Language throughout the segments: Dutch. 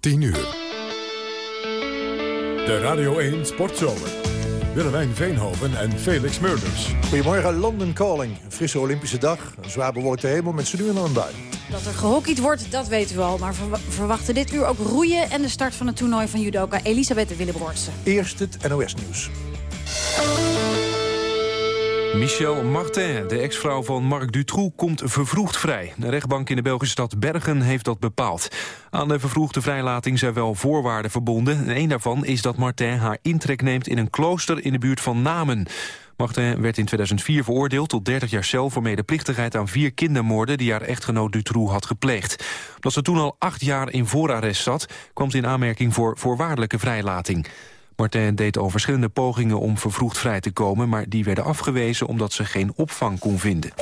10 uur. De Radio 1 Sportzomer. Willemijn Veenhoven en Felix Murders. Goedemorgen, London Calling. Een frisse Olympische dag, een zwaar bewolkte hemel met z'n nu en dan een bui. Dat er gehockeyd wordt, dat weten we al. Maar we verwachten dit uur ook roeien en de start van het toernooi van judoka Elisabeth Willebroortse. Eerst het NOS-nieuws. Michel Martin, de ex-vrouw van Marc Dutroux, komt vervroegd vrij. De rechtbank in de Belgische stad Bergen heeft dat bepaald. Aan de vervroegde vrijlating zijn wel voorwaarden verbonden. En een daarvan is dat Martin haar intrek neemt in een klooster in de buurt van Namen. Martin werd in 2004 veroordeeld tot 30 jaar cel voor medeplichtigheid aan vier kindermoorden die haar echtgenoot Dutroux had gepleegd. Omdat ze toen al acht jaar in voorarrest zat, kwam ze in aanmerking voor voorwaardelijke vrijlating. Martin deed al verschillende pogingen om vervroegd vrij te komen... maar die werden afgewezen omdat ze geen opvang kon vinden.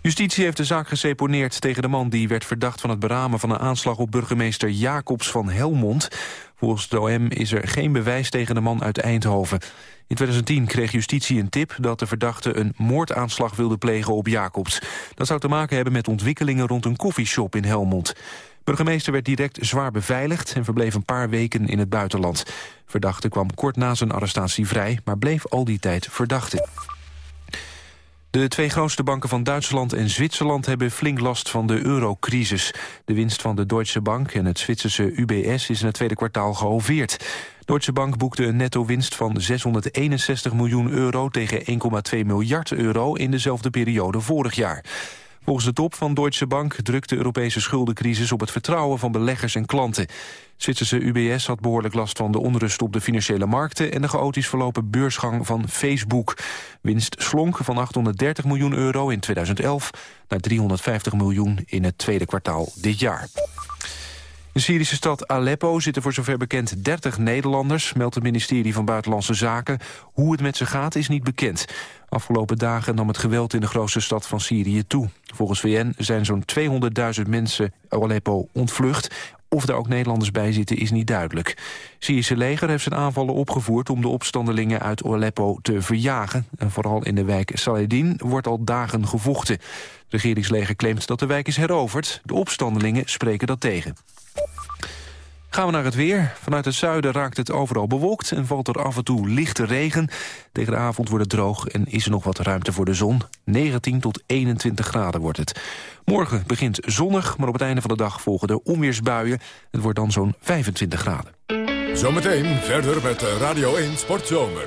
Justitie heeft de zaak geseponeerd tegen de man die werd verdacht van het beramen van een aanslag op burgemeester Jacobs van Helmond. Volgens de OM is er geen bewijs tegen de man uit Eindhoven. In 2010 kreeg justitie een tip dat de verdachte een moordaanslag wilde plegen op Jacobs. Dat zou te maken hebben met ontwikkelingen rond een koffieshop in Helmond. Burgemeester werd direct zwaar beveiligd en verbleef een paar weken in het buitenland. Verdachte kwam kort na zijn arrestatie vrij, maar bleef al die tijd verdachte. De twee grootste banken van Duitsland en Zwitserland hebben flink last van de eurocrisis. De winst van de Deutsche Bank en het Zwitserse UBS is in het tweede kwartaal gehalveerd. Deutsche Bank boekte een netto-winst van 661 miljoen euro tegen 1,2 miljard euro in dezelfde periode vorig jaar. Volgens de top van Deutsche Bank drukt de Europese schuldencrisis op het vertrouwen van beleggers en klanten. Zwitserse UBS had behoorlijk last van de onrust op de financiële markten en de chaotisch verlopen beursgang van Facebook. Winst slonk van 830 miljoen euro in 2011 naar 350 miljoen in het tweede kwartaal dit jaar. In de Syrische stad Aleppo zitten voor zover bekend 30 Nederlanders... meldt het ministerie van Buitenlandse Zaken. Hoe het met ze gaat is niet bekend. Afgelopen dagen nam het geweld in de grootste stad van Syrië toe. Volgens VN zijn zo'n 200.000 mensen Aleppo ontvlucht. Of er ook Nederlanders bij zitten is niet duidelijk. Het Syrische leger heeft zijn aanvallen opgevoerd om de opstandelingen uit Aleppo te verjagen. En vooral in de wijk Saladin wordt al dagen gevochten. Het regeringsleger claimt dat de wijk is heroverd. De opstandelingen spreken dat tegen. Gaan we naar het weer. Vanuit het zuiden raakt het overal bewolkt en valt er af en toe lichte regen. Tegen de avond wordt het droog en is er nog wat ruimte voor de zon. 19 tot 21 graden wordt het. Morgen begint zonnig, maar op het einde van de dag volgen er onweersbuien. Het wordt dan zo'n 25 graden. Zometeen verder met Radio 1 Sportzomer.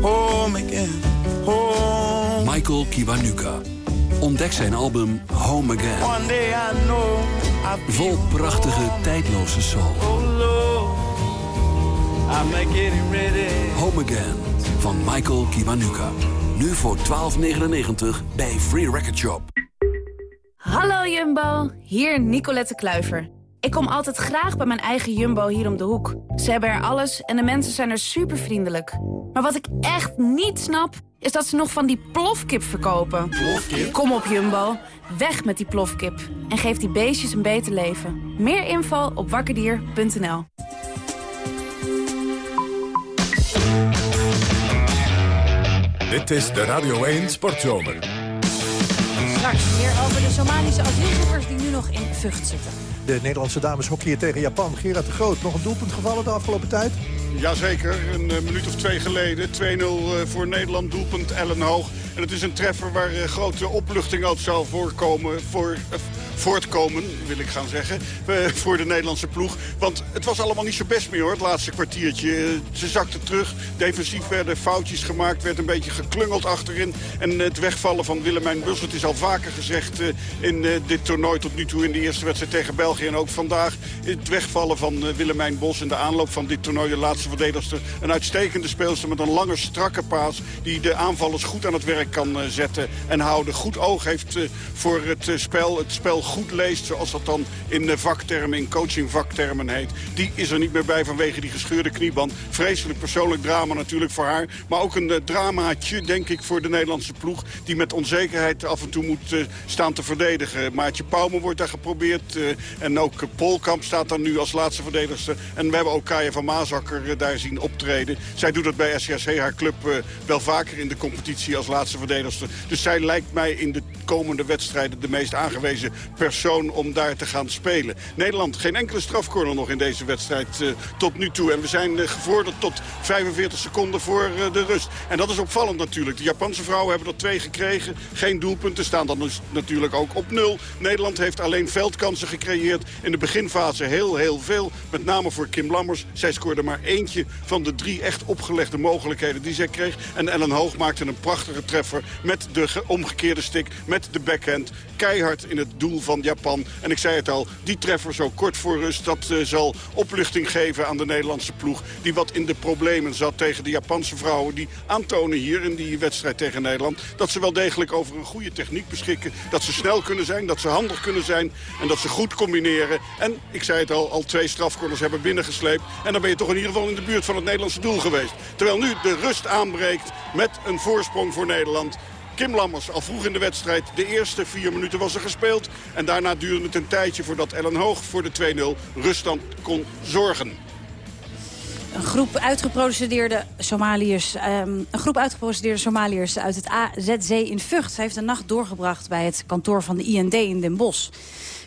Home again, home. Michael Kiwanuka. Ontdek zijn album Home Again. Vol prachtige, tijdloze soul. Oh, Home Again van Michael Kiwanuka. Nu voor 12,99 bij Free Record Shop. Hallo Jumbo, hier Nicolette Kluiver. Ik kom altijd graag bij mijn eigen Jumbo hier om de hoek. Ze hebben er alles en de mensen zijn er super vriendelijk. Maar wat ik echt niet snap, is dat ze nog van die plofkip verkopen. Kom op Jumbo, weg met die plofkip. En geef die beestjes een beter leven. Meer info op wakkerdier.nl Dit is de Radio 1 Sportzomer. Straks meer over de Somalische asielzoekers die nu nog in Vught zitten. De Nederlandse dames hockeyen tegen Japan. Gerard de Groot, nog een doelpunt gevallen de afgelopen tijd? Jazeker, een uh, minuut of twee geleden. 2-0 uh, voor Nederland, doelpunt Ellen Hoog. En het is een treffer waar uh, grote opluchting uit zou voorkomen... Voor, voortkomen, wil ik gaan zeggen, voor de Nederlandse ploeg. Want het was allemaal niet zo best meer hoor, het laatste kwartiertje. Ze zakte terug, defensief werden foutjes gemaakt, werd een beetje geklungeld achterin. En het wegvallen van Willemijn Bus, het is al vaker gezegd in dit toernooi tot nu toe in de eerste wedstrijd tegen België. En ook vandaag het wegvallen van Willemijn Bos in de aanloop van dit toernooi. De laatste verdedigster, een uitstekende speelster met een lange strakke paas die de aanvallers goed aan het werk kan zetten en houden. Goed oog heeft voor het spel, het spel goed leest, zoals dat dan in vaktermen, in coachingvaktermen heet. Die is er niet meer bij vanwege die gescheurde knieband. Vreselijk persoonlijk drama natuurlijk voor haar. Maar ook een dramaatje, denk ik, voor de Nederlandse ploeg. Die met onzekerheid af en toe moet staan te verdedigen. Maatje Pauwme wordt daar geprobeerd. en ook Polkamp staat daar nu als laatste verdedigster. En we hebben ook Kaya van Maasakker daar zien optreden. Zij doet dat bij SCSC, haar club, wel vaker in de competitie als laatste verdedigster. Dus zij lijkt mij in de komende wedstrijden de meest aangewezen persoon om daar te gaan spelen. Nederland, geen enkele strafcorner nog in deze wedstrijd uh, tot nu toe. En we zijn uh, gevorderd tot 45 seconden voor uh, de rust. En dat is opvallend natuurlijk. De Japanse vrouwen hebben er twee gekregen. Geen doelpunten, staan dan dus natuurlijk ook op nul. Nederland heeft alleen veldkansen gecreëerd. In de beginfase heel, heel veel. Met name voor Kim Lammers. Zij scoorde maar eentje van de drie echt opgelegde mogelijkheden die zij kreeg. En Ellen Hoog maakte een prachtige treffer met de omgekeerde stick. Met de backhand. Keihard in het doel van Japan. En ik zei het al, die treffer zo kort voor rust... dat uh, zal opluchting geven aan de Nederlandse ploeg... die wat in de problemen zat tegen de Japanse vrouwen... die aantonen hier in die wedstrijd tegen Nederland... dat ze wel degelijk over een goede techniek beschikken. Dat ze snel kunnen zijn, dat ze handig kunnen zijn... en dat ze goed combineren. En, ik zei het al, al twee strafcorners hebben binnengesleept. En dan ben je toch in ieder geval in de buurt van het Nederlandse doel geweest. Terwijl nu de rust aanbreekt met een voorsprong voor Nederland. Kim Lammers al vroeg in de wedstrijd. De eerste vier minuten was er gespeeld. En daarna duurde het een tijdje voordat Ellen Hoog voor de 2-0 ruststand kon zorgen. Een groep uitgeprocedeerde Somaliërs, um, een groep uitgeprocedeerde Somaliërs uit het AZC in Vught... heeft een nacht doorgebracht bij het kantoor van de IND in Den Bosch.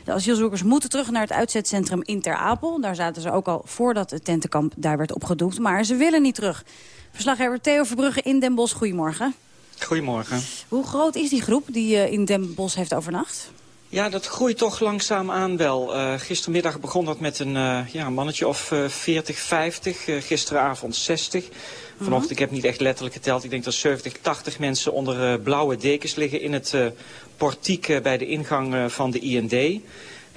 De asielzoekers moeten terug naar het uitzetcentrum in Ter Apel. Daar zaten ze ook al voordat het tentenkamp daar werd opgedoekt. Maar ze willen niet terug. Verslaggever Theo Verbrugge in Den Bosch, goedemorgen. Goedemorgen. Hoe groot is die groep die uh, in Den Bosch heeft overnacht? Ja, dat groeit toch langzaam aan wel. Uh, gistermiddag begon dat met een uh, ja, mannetje of 40, 50. gisteravond 60. Vanochtend, -huh. ik heb niet echt letterlijk geteld. Ik denk dat 70, 80 mensen onder blauwe dekens liggen in het portiek bij de ingang van de IND.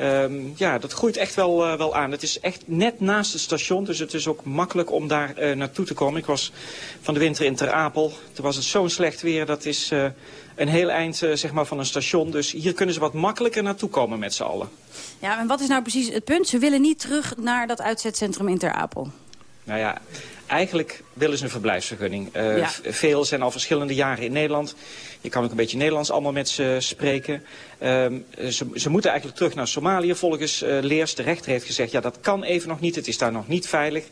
Um, ja, dat groeit echt wel, uh, wel aan. Het is echt net naast het station, dus het is ook makkelijk om daar uh, naartoe te komen. Ik was van de winter in Ter Apel. Toen was het zo'n slecht weer, dat is uh, een heel eind zeg maar van een station. Dus hier kunnen ze wat makkelijker naartoe komen met z'n allen. Ja, en wat is nou precies het punt? Ze willen niet terug naar dat uitzetcentrum in Ter Apel. Nou ja, eigenlijk willen ze een verblijfsvergunning. Uh, ja. Veel zijn al verschillende jaren in Nederland. Je kan ook een beetje Nederlands allemaal met ze spreken. Um, ze, ze, moeten eigenlijk terug naar Somalië volgens uh, Leers. De rechter heeft gezegd, ja dat kan even nog niet, het is daar nog niet veilig.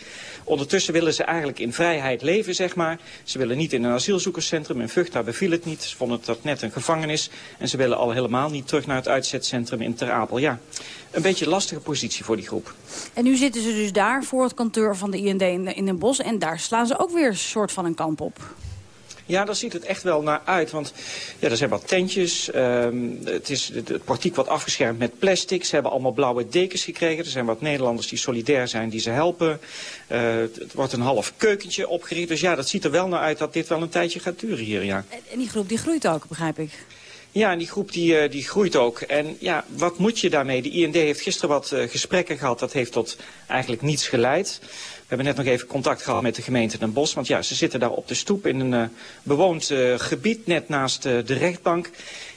Ondertussen willen ze eigenlijk in vrijheid leven, zeg maar. Ze willen niet in een asielzoekerscentrum in Vught, daar beviel het niet. Ze vonden dat net een gevangenis. En ze willen al helemaal niet terug naar het uitzetcentrum in Ter Apel. Ja, een beetje een lastige positie voor die groep. En nu zitten ze dus daar voor het kantoor van de IND in, Den Bosch. En daar slaan ze ook weer een soort van een kamp op. Ja, daar ziet het echt wel naar uit. Want ja, er zijn wat tentjes. Um, het, is, het, portiek wordt afgeschermd met plastic. Ze hebben allemaal blauwe dekens gekregen. Er zijn wat Nederlanders die solidair zijn, die ze helpen. Uh, het wordt een half keukentje opgericht. Dus ja, dat ziet er wel naar uit dat dit wel een tijdje gaat duren hier, ja. En die groep die groeit ook, begrijp ik. Ja, en die groep die, uh, die groeit ook. En ja, wat moet je daarmee? De IND heeft gisteren wat uh, gesprekken gehad. Dat heeft tot eigenlijk niets geleid. We hebben net nog even contact gehad met de gemeente Den Bosch. Want ja, ze zitten daar op de stoep in een uh, bewoond uh, gebied net naast uh, de rechtbank.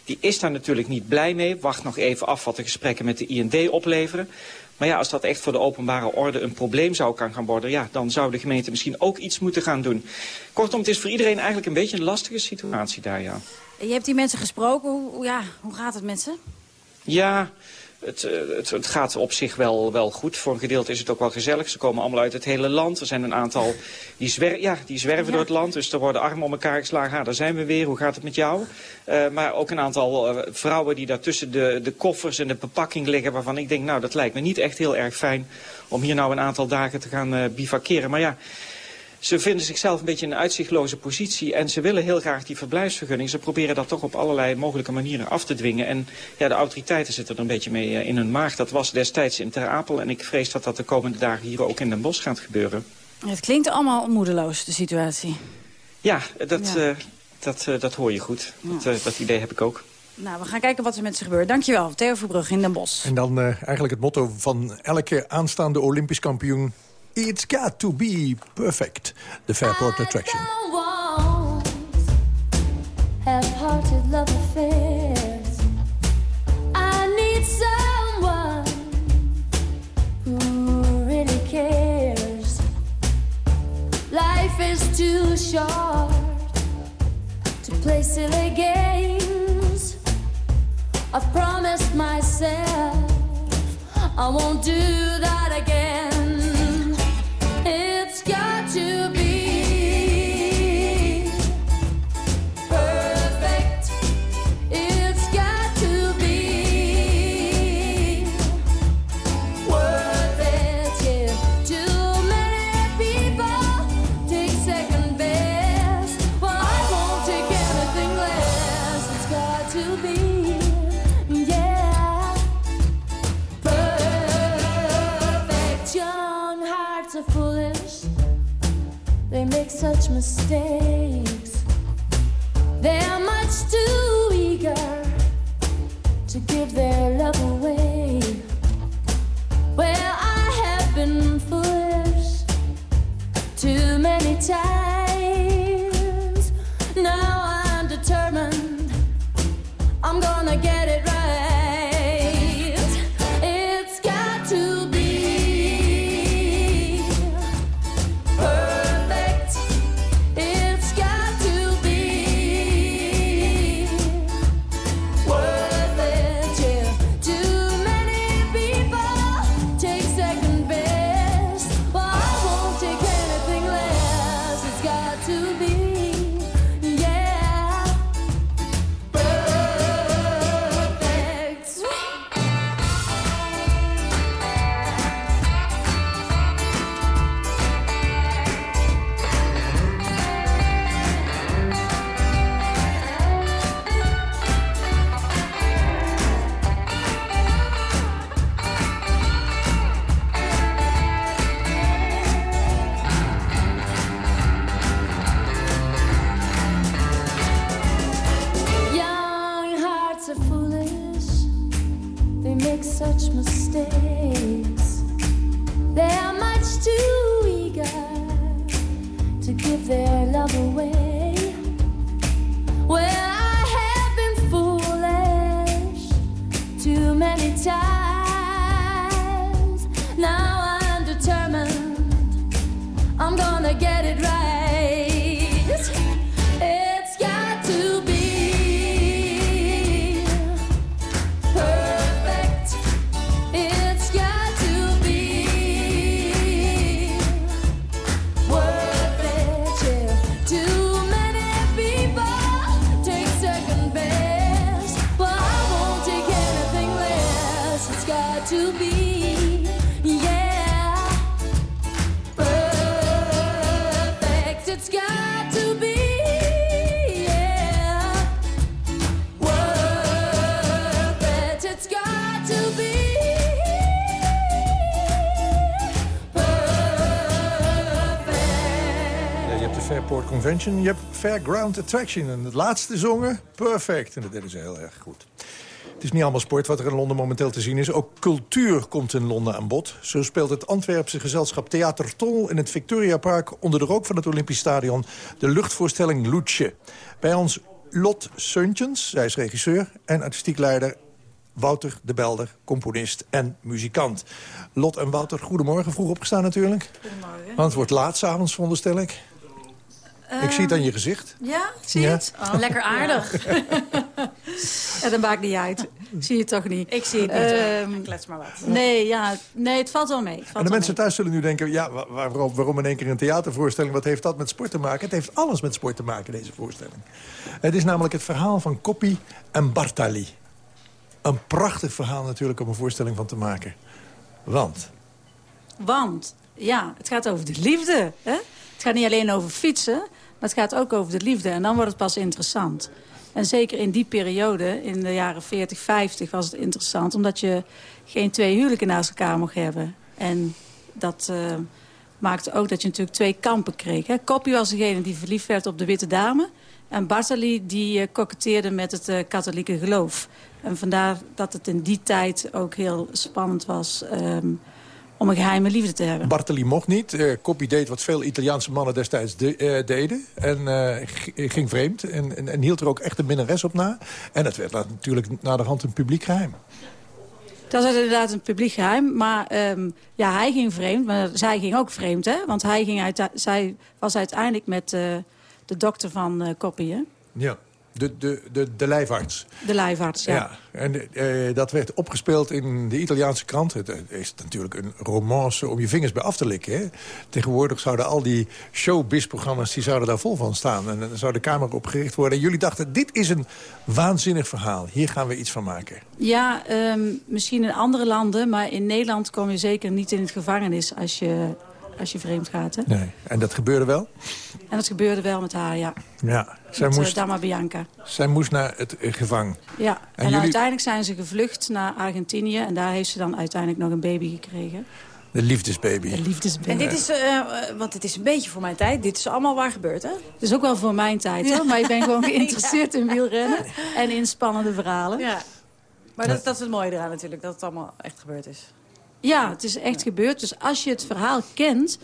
Die is daar natuurlijk niet blij mee. Wacht nog even af wat de gesprekken met de IND opleveren. Maar ja, als dat echt voor de openbare orde een probleem zou kan gaan worden... ja, dan zou de gemeente misschien ook iets moeten gaan doen. Kortom, het is voor iedereen eigenlijk een beetje een lastige situatie daar, ja. Je hebt die mensen gesproken. Hoe, ja, hoe gaat het met ze? Ja, het, het, het, gaat op zich wel, wel goed. Voor een gedeelte is het ook wel gezellig. Ze komen allemaal uit het hele land. Er zijn een aantal die, zwer ja, die zwerven ja. door het land. Dus er worden armen om elkaar geslagen. Ah, daar zijn we weer. Hoe gaat het met jou? Uh, maar ook een aantal uh, vrouwen die daar tussen de, de koffers en de bepakking liggen. Waarvan ik denk, nou dat lijkt me niet echt heel erg fijn om hier nou een aantal dagen te gaan uh, bivakeren. Maar ja... Ze vinden zichzelf een beetje in een uitzichtloze positie en ze willen heel graag die verblijfsvergunning. Ze proberen dat toch op allerlei mogelijke manieren af te dwingen. En ja, de autoriteiten zitten er een beetje mee in hun maag. Dat was destijds in Ter Apel en ik vrees dat dat de komende dagen hier ook in Den Bosch gaat gebeuren. Het klinkt allemaal moedeloos, de situatie. Ja, dat, ja. Uh, dat, uh, dat hoor je goed. Ja. Dat, uh, dat idee heb ik ook. Nou, we gaan kijken wat er met ze gebeurt. Dankjewel, Theo Verbrugge in Den Bosch. En dan eigenlijk het motto van elke aanstaande Olympisch kampioen... It's got to be perfect, the Fairport attraction. Don't want half-hearted love affairs. I need someone who really cares. Life is too short to play silly games. I've promised myself I won't do that again to such mistakes. They're much too eager to give their love away. Je hebt Fairground Attraction. En het laatste zongen, perfect. En dat deden ze heel erg goed. Het is niet allemaal sport wat er in Londen momenteel te zien is. Ook cultuur komt in Londen aan bod. Zo speelt het Antwerpse gezelschap Theater Tol... in het Victoria Park onder de rook van het Olympisch Stadion... de luchtvoorstelling Loetje. Bij ons Lot Suntjens, zij is regisseur en artistiek leider... Wouter de Belder, componist en muzikant. Lot en Wouter, goedemorgen. Vroeg opgestaan natuurlijk. Goedemorgen. Want het wordt laat s'avonds, veronderstel ik. Ik zie het aan je gezicht. Ja, zie je Ja. het? Oh, lekker aardig. ja, dat maakt niet uit. Zie je het toch niet? Ik zie het niet. Ehm, hoor. klets maar wat. nee, ja, nee, het valt wel mee. Valt En de wel mensen mee. thuis zullen nu denken... ja, wa- waarom, waarom in één keer een theatervoorstelling? Wat heeft dat met sport te maken? Het heeft alles met sport te maken, deze voorstelling. Het is namelijk het verhaal van Coppi en Bartali. Een prachtig verhaal natuurlijk om een voorstelling van te maken. Want, Want, ja, het gaat over de liefde. Hè? Het gaat niet alleen over fietsen, maar het gaat ook over de liefde. En dan wordt het pas interessant. En zeker in die periode, in de jaren 40, 50, was het interessant... omdat je geen twee huwelijken naast elkaar mocht hebben. En dat eh, maakte ook dat je natuurlijk twee kampen kreeg. Koppie was degene die verliefd werd op de witte dame... En Bartali die uh, koketteerde met het uh, katholieke geloof. En vandaar dat het in die tijd ook heel spannend was... Um, om een geheime liefde te hebben. Bartali mocht niet. Uh, Coppi deed wat veel Italiaanse mannen destijds de, uh, deden. En uh, ging vreemd. En, en, en, hield er ook echt een minnares op na. En het werd natuurlijk naderhand een publiek geheim. Dat was inderdaad een publiek geheim. Maar um, ja, hij ging vreemd. Maar zij ging ook vreemd. Hè? Want hij ging uit, zij was uiteindelijk met, de dokter van eh Koppie, hè? Ja, de, de, de, de lijfarts. De lijfarts, ja. Ja, en eh, dat werd opgespeeld in de Italiaanse krant. Het eh, is natuurlijk een romance om je vingers bij af te likken. Hè? Tegenwoordig zouden al die showbiz-programma's... die zouden daar vol van staan. En dan zou de camera op gericht worden. En jullie dachten, dit is een waanzinnig verhaal. Hier gaan we iets van maken. Ja, ehm, misschien in andere landen, maar in Nederland kom je zeker niet in het gevangenis als je, als je vreemd gaat. Hè? Nee. En dat gebeurde wel? En dat gebeurde wel met haar, ja. Ja. Zij met, eh, moest, Dama Bianca. zij moest naar het eh, gevang. Ja, en, jullie- uiteindelijk zijn ze gevlucht naar Argentinië. En daar heeft ze dan uiteindelijk nog een baby gekregen. De liefdesbaby. Een liefdesbaby. En dit is, eh, eh, want het is een beetje voor mijn tijd. Dit is allemaal waar gebeurd, hè? Het is ook wel voor mijn tijd, hoor. Maar ik ben gewoon geïnteresseerd in wielrennen. En in spannende verhalen. Ja. Maar dat, dat is het mooie eraan natuurlijk, dat het allemaal echt gebeurd is. Ja, het is echt gebeurd. Dus als je het verhaal kent...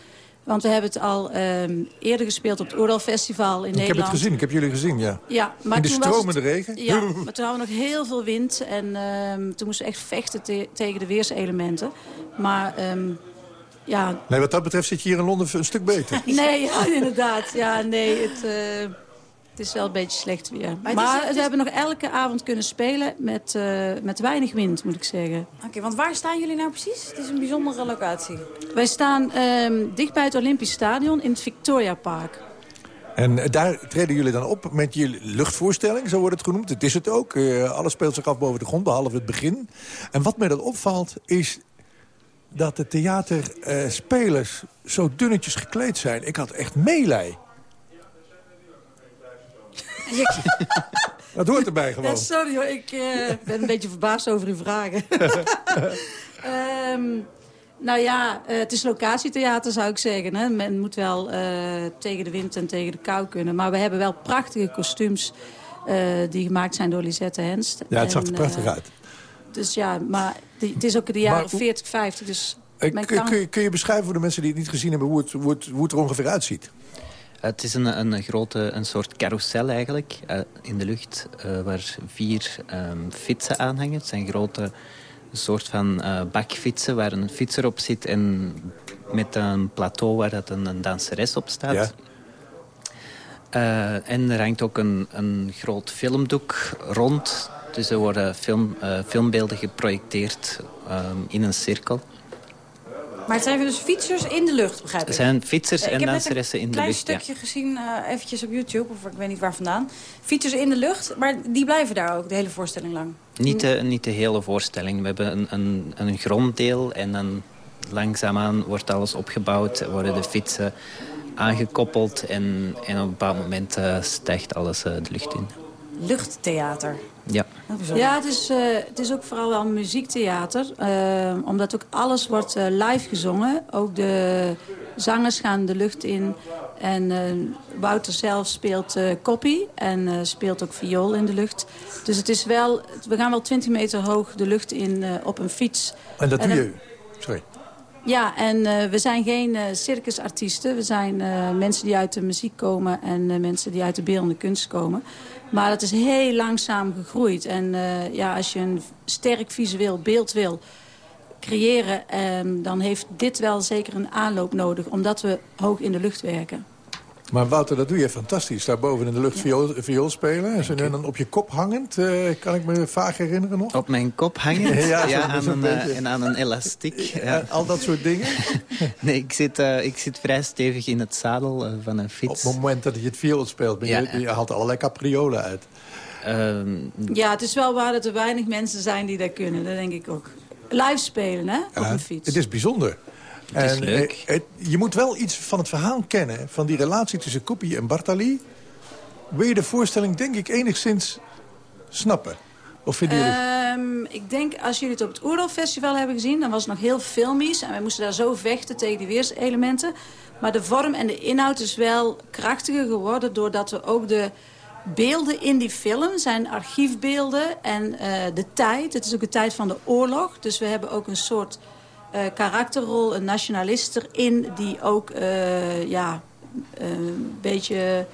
Want we hebben het al ehm, eerder gespeeld op het Oordal-festival in Ik Nederland. heb het gezien, ik heb jullie gezien, ja. Ja, maar in de toen was stromende het- regen. Ja, maar toen hadden we nog heel veel wind. En ehm, toen moesten we echt vechten te- tegen de weerselementen. Maar ehm, ja, Nee, wat dat betreft zit je hier in Londen een stuk beter. nee, ja, inderdaad. Ja, nee, het, eh, het is wel een beetje slecht weer. Maar, het is- het is- we hebben nog elke avond kunnen spelen met, eh, met weinig wind, moet ik zeggen. Oké, want waar staan jullie nou precies? Het is een bijzondere locatie. Wij staan ehm, dicht bij het Olympisch Stadion in het Victoria Park. En eh, daar treden jullie dan op met je luchtvoorstelling, zo wordt het genoemd. Het is het ook. Eh, alles speelt zich af boven de grond, behalve het begin. En wat mij dat opvalt, is dat de theaterspelers zo dunnetjes gekleed zijn. Ik had echt meelij. Dat hoort erbij gewoon. Ja, sorry hoor, ik eh, ben een beetje verbaasd over uw vragen. Ehm, nou ja, eh, het is locatietheater zou ik zeggen. Hè. Men moet wel eh, tegen de wind en tegen de kou kunnen. Maar we hebben wel prachtige kostuums die gemaakt zijn door Lisette Henst. Ja, het zag er prachtig uit. Dus ja, maar die- het is ook in de jaren Maar hoe- 40, 50. Dus kun, kan... kun je, kun je beschrijven voor de mensen die het niet gezien hebben... hoe het, hoe het, hoe het er ongeveer uitziet? Het is een, een grote een soort carousel eigenlijk eh, in de lucht eh, waar vier ehm, fietsen aan hangen. Het zijn grote soort van eh, bakfietsen waar een fietser op zit en met een plateau waar dat een, een danseres op staat. Ja. En er hangt ook een, een groot filmdoek rond. Dus er worden film, filmbeelden geprojecteerd ehm, in een cirkel. Maar het zijn dus fietsers in de lucht, begrijp ik? Er zijn fietsers Eh, en ik heb danseressen in de een lucht. klein ja. stukje gezien, eh, eventjes op YouTube, of ik weet niet waar vandaan. Fietsers in de lucht, maar die blijven daar ook de hele voorstelling lang. Niet de, niet de hele voorstelling. We hebben een, een, een gronddeel en dan langzaamaan wordt alles opgebouwd. Worden de fietsen aangekoppeld en, en op een bepaald moment eh, stijgt alles de lucht in. Luchttheater. Ja. Ja, het is, eh, het is ook vooral wel muziektheater. eh, omdat ook alles wordt eh, live gezongen. Ook de zangers gaan de lucht in. En eh, Wouter zelf speelt eh koppie en eh, speelt ook viool in de lucht. Dus het is wel, we gaan wel 20 meter hoog de lucht in eh, op een fiets. En dat doe je... Sorry. Ja, en eh, we zijn geen eh, circusartiesten. We zijn eh, mensen die uit de muziek komen en eh, mensen die uit de beeldende kunst komen. Maar dat is heel langzaam gegroeid. En eh, ja, als je een sterk visueel beeld wil creëren... ehm, dan heeft dit wel zeker een aanloop nodig, omdat we hoog in de lucht werken. Maar Wouter, dat doe je fantastisch. Daar boven in de lucht viool, viool spelen. En zo dan op je kop hangend. eh, kan ik me vaag herinneren nog. Op mijn kop hangen Ja, aan een, eh, en aan een elastiek. Ja. Al dat soort dingen. Nee, ik zit, eh, ik zit vrij stevig in het zadel van een Op fiets. het moment dat je het viool speelt, ben je, Ja. je haalt allerlei capriolen uit. Ehm, Ja, het is wel waar dat er weinig mensen zijn die dat kunnen. Dat denk ik ook. Live spelen, hè? Op een fiets. Het is bijzonder. Het is En, leuk. eh, het- je moet wel iets van het verhaal kennen. Van die relatie tussen Koppie en Bartali. Wil je de voorstelling denk ik enigszins snappen? Of vinden jullie... Ehm, ik denk, als jullie het op het Oerol Festival hebben gezien... dan was het nog heel filmisch. En wij moesten daar zo vechten tegen die weerselementen. Maar de vorm en de inhoud is wel krachtiger geworden... doordat we ook de beelden in die film zijn archiefbeelden. En eh, de tijd, het is ook de tijd van de oorlog. Dus we hebben ook een soort eh, karakterrol, een nationalist erin... die ook eh, ja, een beetje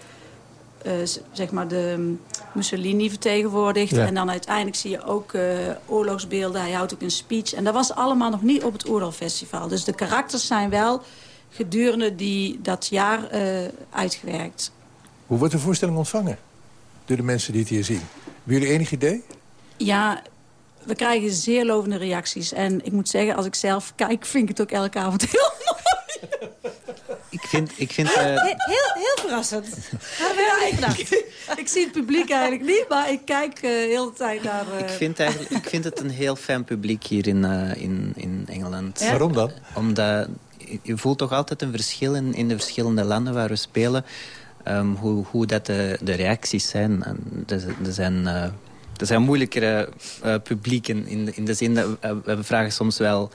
eh, zeg maar de Mussolini vertegenwoordigt. Ja. En dan uiteindelijk zie je ook eh, oorlogsbeelden. Hij houdt ook een speech. En dat was allemaal nog niet op het Oorlogfestival. Dus de karakters zijn wel gedurende die, dat jaar eh, uitgewerkt. Hoe wordt de voorstelling ontvangen door de mensen die het hier zien? Hebben jullie enig idee? Ja, we krijgen zeer lovende reacties. En ik moet zeggen, als ik zelf kijk, vind ik het ook elke avond heel Ik vind... Ik vind eh, Heel, heel, heel verrassend. Hadden we niet gedacht. Ik zie het publiek eigenlijk niet, maar ik kijk eh, heel de tijd naar... eh, Ik vind, eigenlijk, ik vind het een heel fijn publiek hier in, eh, in, in Engeland. Ja? Waarom dan? Omdat je voelt toch altijd een verschil in, in de verschillende landen waar we spelen. ehm, hoe, hoe dat de, de reacties zijn. En Er, er zijn... er zijn moeilijkere eh, publieken in de, in de zin dat eh, we vragen soms wel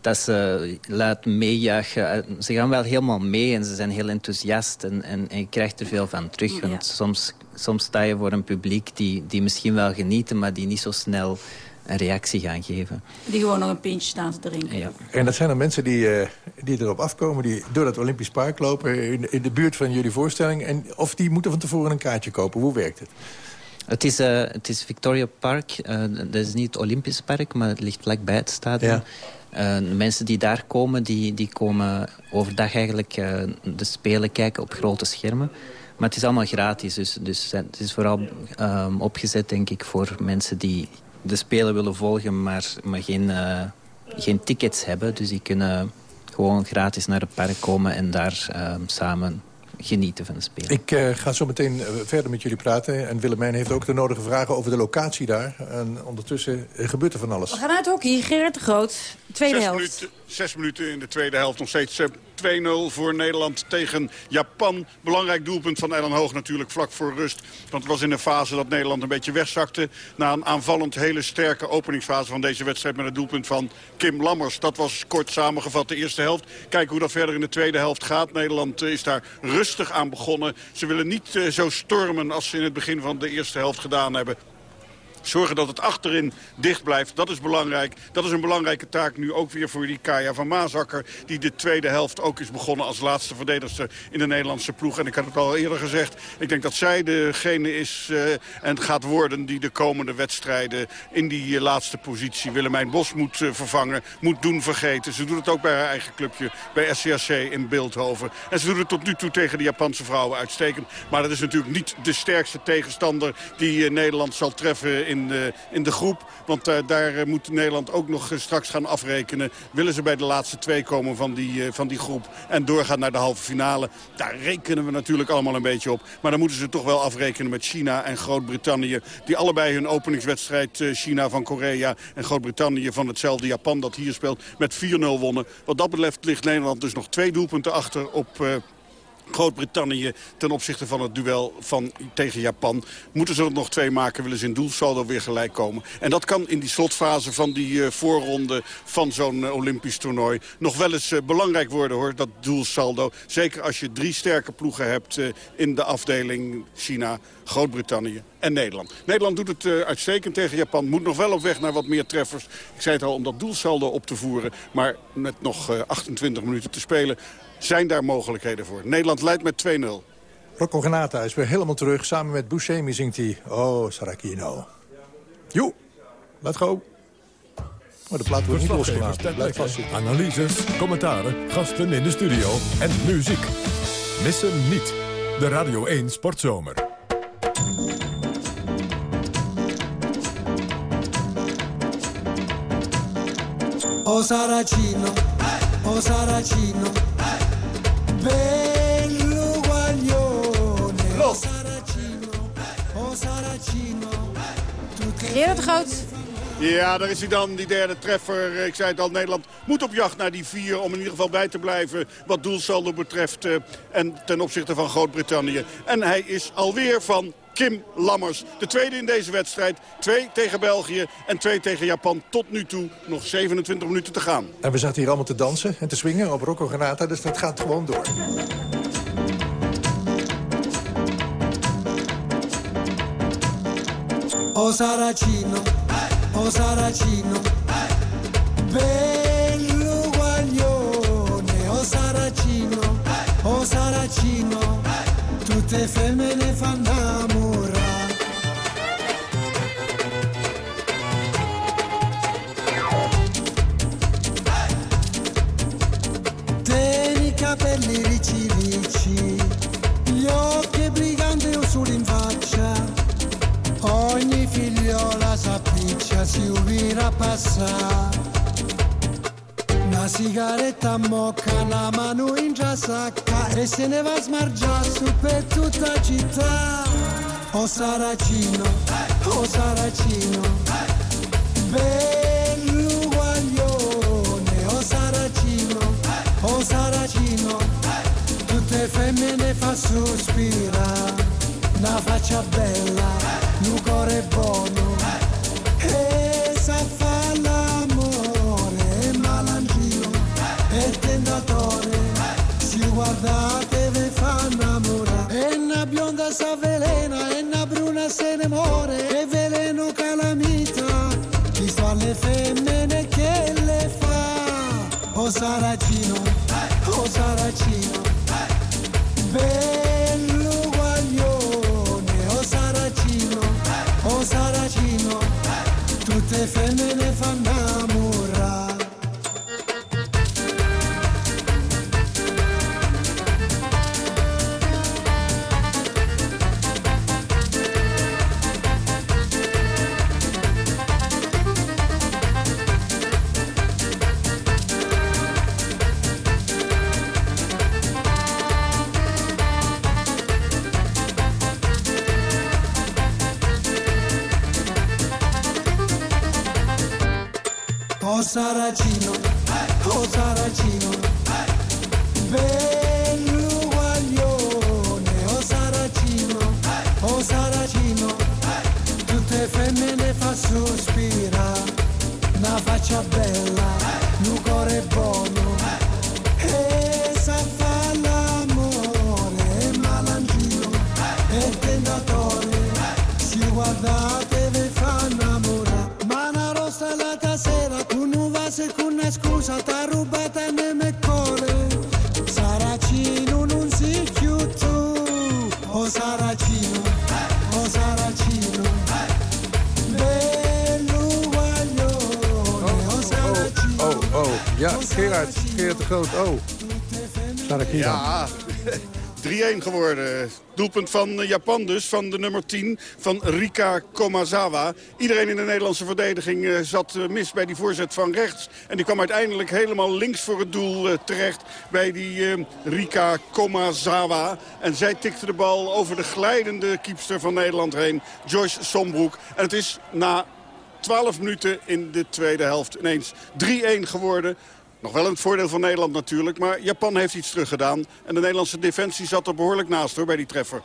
dat ze luid meejuichen. Eh, Ze gaan wel helemaal mee en ze zijn heel enthousiast en, en, en je krijgt er veel van terug. Want soms, soms sta je voor een publiek die, die misschien wel genieten, maar die niet zo snel een reactie gaan geven. Die gewoon nog een pintje staan te drinken. Ja. En dat zijn dan mensen die, eh, die erop afkomen... die door dat Olympisch Park lopen in, in de buurt van jullie voorstelling... En, of die moeten van tevoren een kaartje kopen. Hoe werkt het? Het is, eh, het is Victoria Park. Eh, dat is niet het Olympisch Park, maar het ligt vlakbij het stadion. Ja. Eh, mensen die daar komen, die, die komen overdag eigenlijk de Spelen kijken op grote schermen. Maar het is allemaal gratis, dus, dus het is vooral ehm, opgezet denk ik voor mensen die de Spelen willen volgen, maar, maar geen, geen tickets hebben. Dus die kunnen gewoon gratis naar het park komen en daar ehm, samen genieten van de Spelen. Ik eh, ga zo meteen eh, verder met jullie praten. En Willemijn heeft ook de nodige vragen over de locatie daar. En ondertussen eh, gebeurt er van alles. We gaan naar het hockey. Gerard de Groot, tweede zes helft. Minuten, zes minuten in de tweede helft. Nog steeds 2-0 voor Nederland tegen Japan. Belangrijk doelpunt van Ellen Hoog natuurlijk vlak voor rust. Want het was in een fase dat Nederland een beetje wegzakte. Na een aanvallend hele sterke openingsfase van deze wedstrijd... met het doelpunt van Kim Lammers. Dat was kort samengevat de eerste helft. Kijken hoe dat verder in de tweede helft gaat. Nederland eh, is daar rustig aan begonnen. Ze willen niet eh, zo stormen als ze in het begin van de eerste helft gedaan hebben. Zorgen dat het achterin dicht blijft, dat is belangrijk. Dat is een belangrijke taak nu ook weer voor die Kaya van Maasakker... die de tweede helft ook is begonnen als laatste verdedigster in de Nederlandse ploeg. En ik had het al eerder gezegd, ik denk dat zij degene is eh, en gaat worden... die de komende wedstrijden in die eh, laatste positie Willemijn Bos moet eh, vervangen, moet doen vergeten. Ze doet het ook bij haar eigen clubje, bij SCAC in Beeldhoven. En ze doet het tot nu toe tegen de Japanse vrouwen uitstekend. Maar dat is natuurlijk niet de sterkste tegenstander die Nederland zal treffen in de, in de groep. Want eh, daar eh, moet Nederland ook nog eh, straks gaan afrekenen. Willen ze bij de laatste twee komen van die, eh, van die groep en doorgaan naar de halve finale. Daar rekenen we natuurlijk allemaal een beetje op. Maar dan moeten ze toch wel afrekenen met China en Groot-Brittannië. Die allebei hun openingswedstrijd eh, China van Korea en Groot-Brittannië van hetzelfde Japan dat hier speelt met 4-0 wonnen. Wat dat betreft ligt Nederland dus nog twee doelpunten achter op... Groot-Brittannië ten opzichte van het duel van, tegen Japan. Moeten ze er nog twee maken, willen ze in doelsaldo weer gelijk komen. En dat kan in die slotfase van die eh, voorronde van zo'n eh, Olympisch toernooi... nog wel eens eh, belangrijk worden, hoor, dat doelsaldo. Zeker als je drie sterke ploegen hebt in de afdeling China, Groot-Brittannië en Nederland. Nederland doet het uitstekend tegen Japan. Moet nog wel op weg naar wat meer treffers. Ik zei het al, om dat doelsaldo op te voeren. Maar met nog eh, 28 minuten te spelen zijn daar mogelijkheden voor. Nederland leidt met 2-0. Rocco Granata is weer helemaal terug. Samen met Buscemi zingt hij... Oh, Sarakino. Joe, let's go. Maar de plaat wordt niet losgelaten. Blijf vastzitten. analyses, commentaren, gasten in de studio en muziek. Missen niet. De Radio 1 Sportzomer. Oh Saracino, oh Saracino, bello guaglione. Oh Saracino, Saracino, Gerard de Groot, Ja, daar is hij dan, die derde treffer. Ik zei het al, Nederland moet op jacht naar die vier... om in ieder geval bij te blijven wat doelsaldo betreft... eh, en ten opzichte van Groot-Brittannië. En hij is alweer van Kim Lammers. De tweede in deze wedstrijd. Twee tegen België en twee tegen Japan. Tot nu toe nog 27 minuten te gaan. En we zaten hier allemaal te dansen en te swingen op Rocco Granata. Dus dat gaat gewoon door. oh Saracino, oh Saracino, bello guaglione. Oh Saracino, oh Saracino, tutte femmine fanno bici vici, gli occhi briganti usuri in faccia, ogni figliola s'appiccia, si ubira passare. Una sigaretta mocca, la mano in già sacca e se ne va a smargiare su per tutta la città. O Saracino, o Saracino, fa sospirare, una faccia bella, un cuore buono, e sa fa l'amore, malangino, e tentatore, si guardate ve fa innamorare, e una bionda s'avvelena, e una bruna se ne muore, e veleno calamita, chi sto alle femmine che le fa, o Saracino, o Saracino, fanno innamorare. O Saracino, o Saracino, bello guaglione, o Saracino, o Saracino, tutte femmine fa sospirare, una faccia bella, un cuore buono, e sa fa l'amore, malangino, e tentatore, si guardate ve fa innamorare, ma una rossa la sera con un vaso e con una scusa t'ha rubata ne me core, Saracino non si chiude o Saracino, o Saracino, bello guaglione, o Saracino. Oh, oh. Ja, Gerard. Gerard de Groot. Oh. Sarakira. Ja, 3-1 geworden. Doelpunt van Japan dus, van de nummer 10, van Rika Komazawa. Iedereen in de Nederlandse verdediging eh, zat eh, mis bij die voorzet van rechts. En die kwam uiteindelijk helemaal links voor het doel eh, terecht bij die Rika Komazawa. En zij tikte de bal over de glijdende kiepster van Nederland heen, Joyce Sombroek. En het is na 12 minuten in de tweede helft ineens 3-1 geworden. Nog wel in het voordeel van Nederland natuurlijk. Maar Japan heeft iets teruggedaan. En de Nederlandse defensie zat er behoorlijk naast hoor, bij die treffer.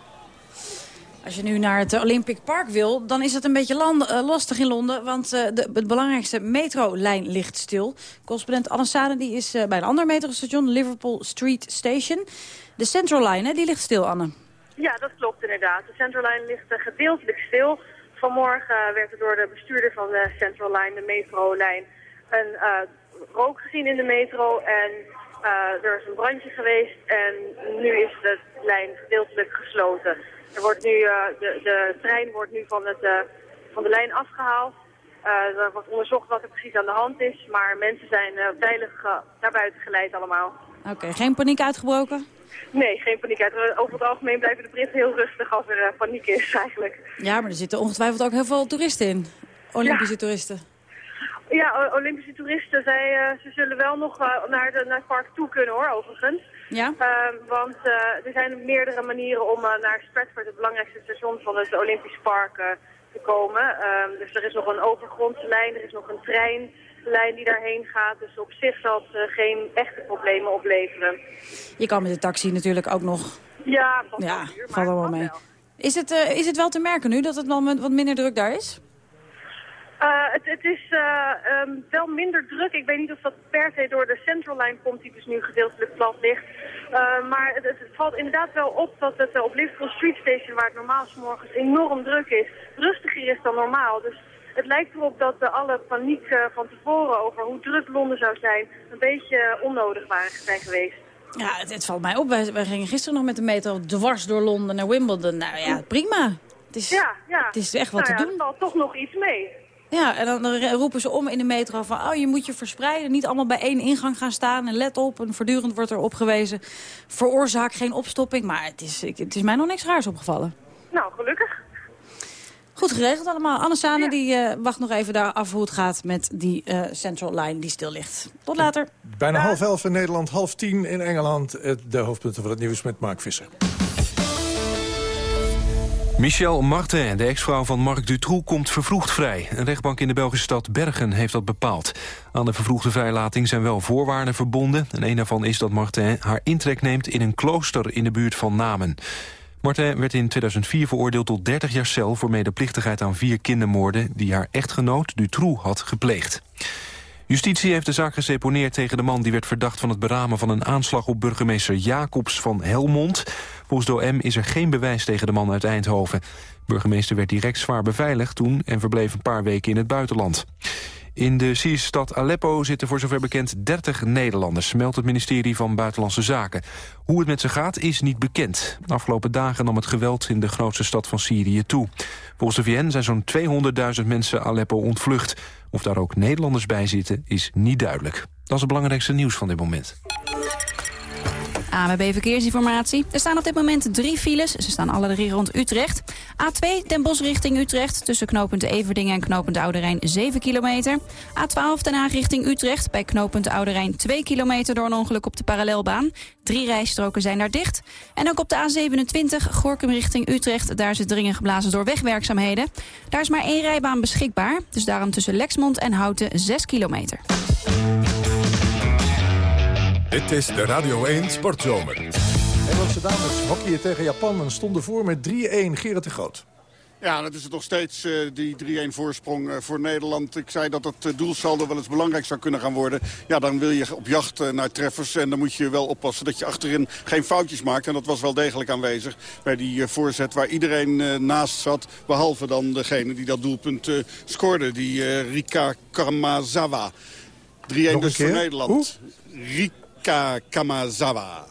Als je nu naar het Olympic Park wil, dan is het een beetje land- eh, lastig in Londen. Want eh, de, het belangrijkste metrolijn ligt stil. Correspondent Anne Sade die is eh, bij een ander metrostation, Liverpool Street Station. De Central Line, hè, die ligt stil, Anne. Ja, dat klopt inderdaad. De Central Line ligt gedeeltelijk stil. Vanmorgen werd er door de bestuurder van de Central Line, de metrolijn, een eh, rook gezien in de metro. En eh, er is een brandje geweest en nu is de lijn gedeeltelijk gesloten. Er wordt nu, eh, de, de trein wordt nu van, het, eh, van de lijn afgehaald. Eh, er wordt onderzocht wat er precies aan de hand is, maar mensen zijn veilig naar buiten geleid allemaal. Oké, geen paniek uitgebroken? Nee, geen paniek. Over het algemeen blijven de Britten heel rustig als er paniek is eigenlijk. Ja, maar er zitten ongetwijfeld ook heel veel toeristen in. Olympische toeristen. Ja, Olympische toeristen, zij, eh, ze zullen wel nog eh, naar, de, naar het park toe kunnen hoor, overigens. Ja? Ehm, want eh, er zijn meerdere manieren om naar Stratford, het belangrijkste station van het Olympisch Park, te komen. Ehm, dus er is nog een overgrondse lijn, er is nog een treinlijn die daarheen gaat. Dus op zich zal het geen echte problemen opleveren. Je kan met de taxi natuurlijk ook nog. Ja, valt wel Ja, duur, maar valt allemaal het mee. kan Is het, is het wel te merken nu dat het wel wat minder druk daar is? Eh, het, het is eh, ehm, wel minder druk. Ik weet niet of dat per se door de Central Line komt, die dus nu gedeeltelijk plat ligt. Eh, maar het, het valt inderdaad wel op dat het op Liverpool Street Station, waar het normaal 's morgens enorm druk is, rustiger is dan normaal. Dus het lijkt erop dat alle paniek van tevoren over hoe druk Londen zou zijn, een beetje onnodig waren, zijn geweest. Ja, het, het valt mij op. Wij, wij gingen gisteren nog met de metro dwars door Londen naar Wimbledon. Nou ja, prima. Het is, Ja, ja. het is echt wat nou te doen. Er valt toch nog iets mee. Ja, en dan, roepen ze om in de metro van... oh, je moet je verspreiden, niet allemaal bij één ingang gaan staan... en let op, en voortdurend wordt er opgewezen... veroorzaak geen opstopping, maar het is, ik- het is mij nog niks raars opgevallen. Nou, gelukkig. Goed geregeld allemaal. Anne Sane die, eh, wacht nog even daar af hoe het gaat met die eh, Central Line die stil ligt. Tot later. Bijna half elf in Nederland, half tien in Engeland. De hoofdpunten van het nieuws met Mark Visser. Michel Martin, de ex-vrouw van Marc Dutroux, komt vervroegd vrij. Een rechtbank in de Belgische stad Bergen heeft dat bepaald. Aan de vervroegde vrijlating zijn wel voorwaarden verbonden. En een daarvan is dat Martin haar intrek neemt in een klooster in de buurt van Namen. Martin werd in 2004 veroordeeld tot 30 jaar cel... voor medeplichtigheid aan vier kindermoorden... die haar echtgenoot Dutroux had gepleegd. Justitie heeft de zaak geseponeerd tegen de man die werd verdacht van het beramen van een aanslag op burgemeester Jacobs van Helmond. Volgens de OM is er geen bewijs tegen de man uit Eindhoven. Burgemeester werd direct zwaar beveiligd toen en verbleef een paar weken in het buitenland. In de Syrische stad Aleppo zitten voor zover bekend 30 Nederlanders, meldt het ministerie van Buitenlandse Zaken. Hoe het met ze gaat is niet bekend. Afgelopen dagen nam het geweld in de grootste stad van Syrië toe. Volgens de VN zijn zo'n 200.000 mensen Aleppo ontvlucht. Of daar ook Nederlanders bij zitten is niet duidelijk. Dat is het belangrijkste nieuws van dit moment. AMB Verkeersinformatie. Er staan op dit moment drie files. Ze staan alle drie rond Utrecht. A2 Den Bosch richting Utrecht. Tussen knooppunt Everdingen en knooppunt Oude Rijn 7 kilometer. A12 Den Haag richting Utrecht. Bij knooppunt Oude Rijn 2 kilometer door een ongeluk op de parallelbaan. Drie rijstroken zijn daar dicht. En ook op de A27 Gorkum richting Utrecht. Daar is het dringend geblazen door wegwerkzaamheden. Daar is maar één rijbaan beschikbaar. Dus daarom tussen Lexmond en Houten 6 kilometer. Dit is de Radio 1 Sportzomer. Nederlandse dames hockeyen tegen Japan en stonden voor met 3-1 Gerrit de Groot. Ja, dat is het nog steeds, eh, die 3-1 voorsprong eh, voor Nederland. Ik zei dat het uh, doelsaldo wel eens belangrijk zou kunnen gaan worden. Ja, dan wil je op jacht eh, naar treffers. En dan moet je wel oppassen dat je achterin geen foutjes maakt. En dat was wel degelijk aanwezig bij die eh, voorzet waar iedereen eh, naast zat. Behalve dan degene die dat doelpunt eh, scoorde, die eh, Rika Kamazawa. 3-1 een dus voor? Nederland. Kamazawa.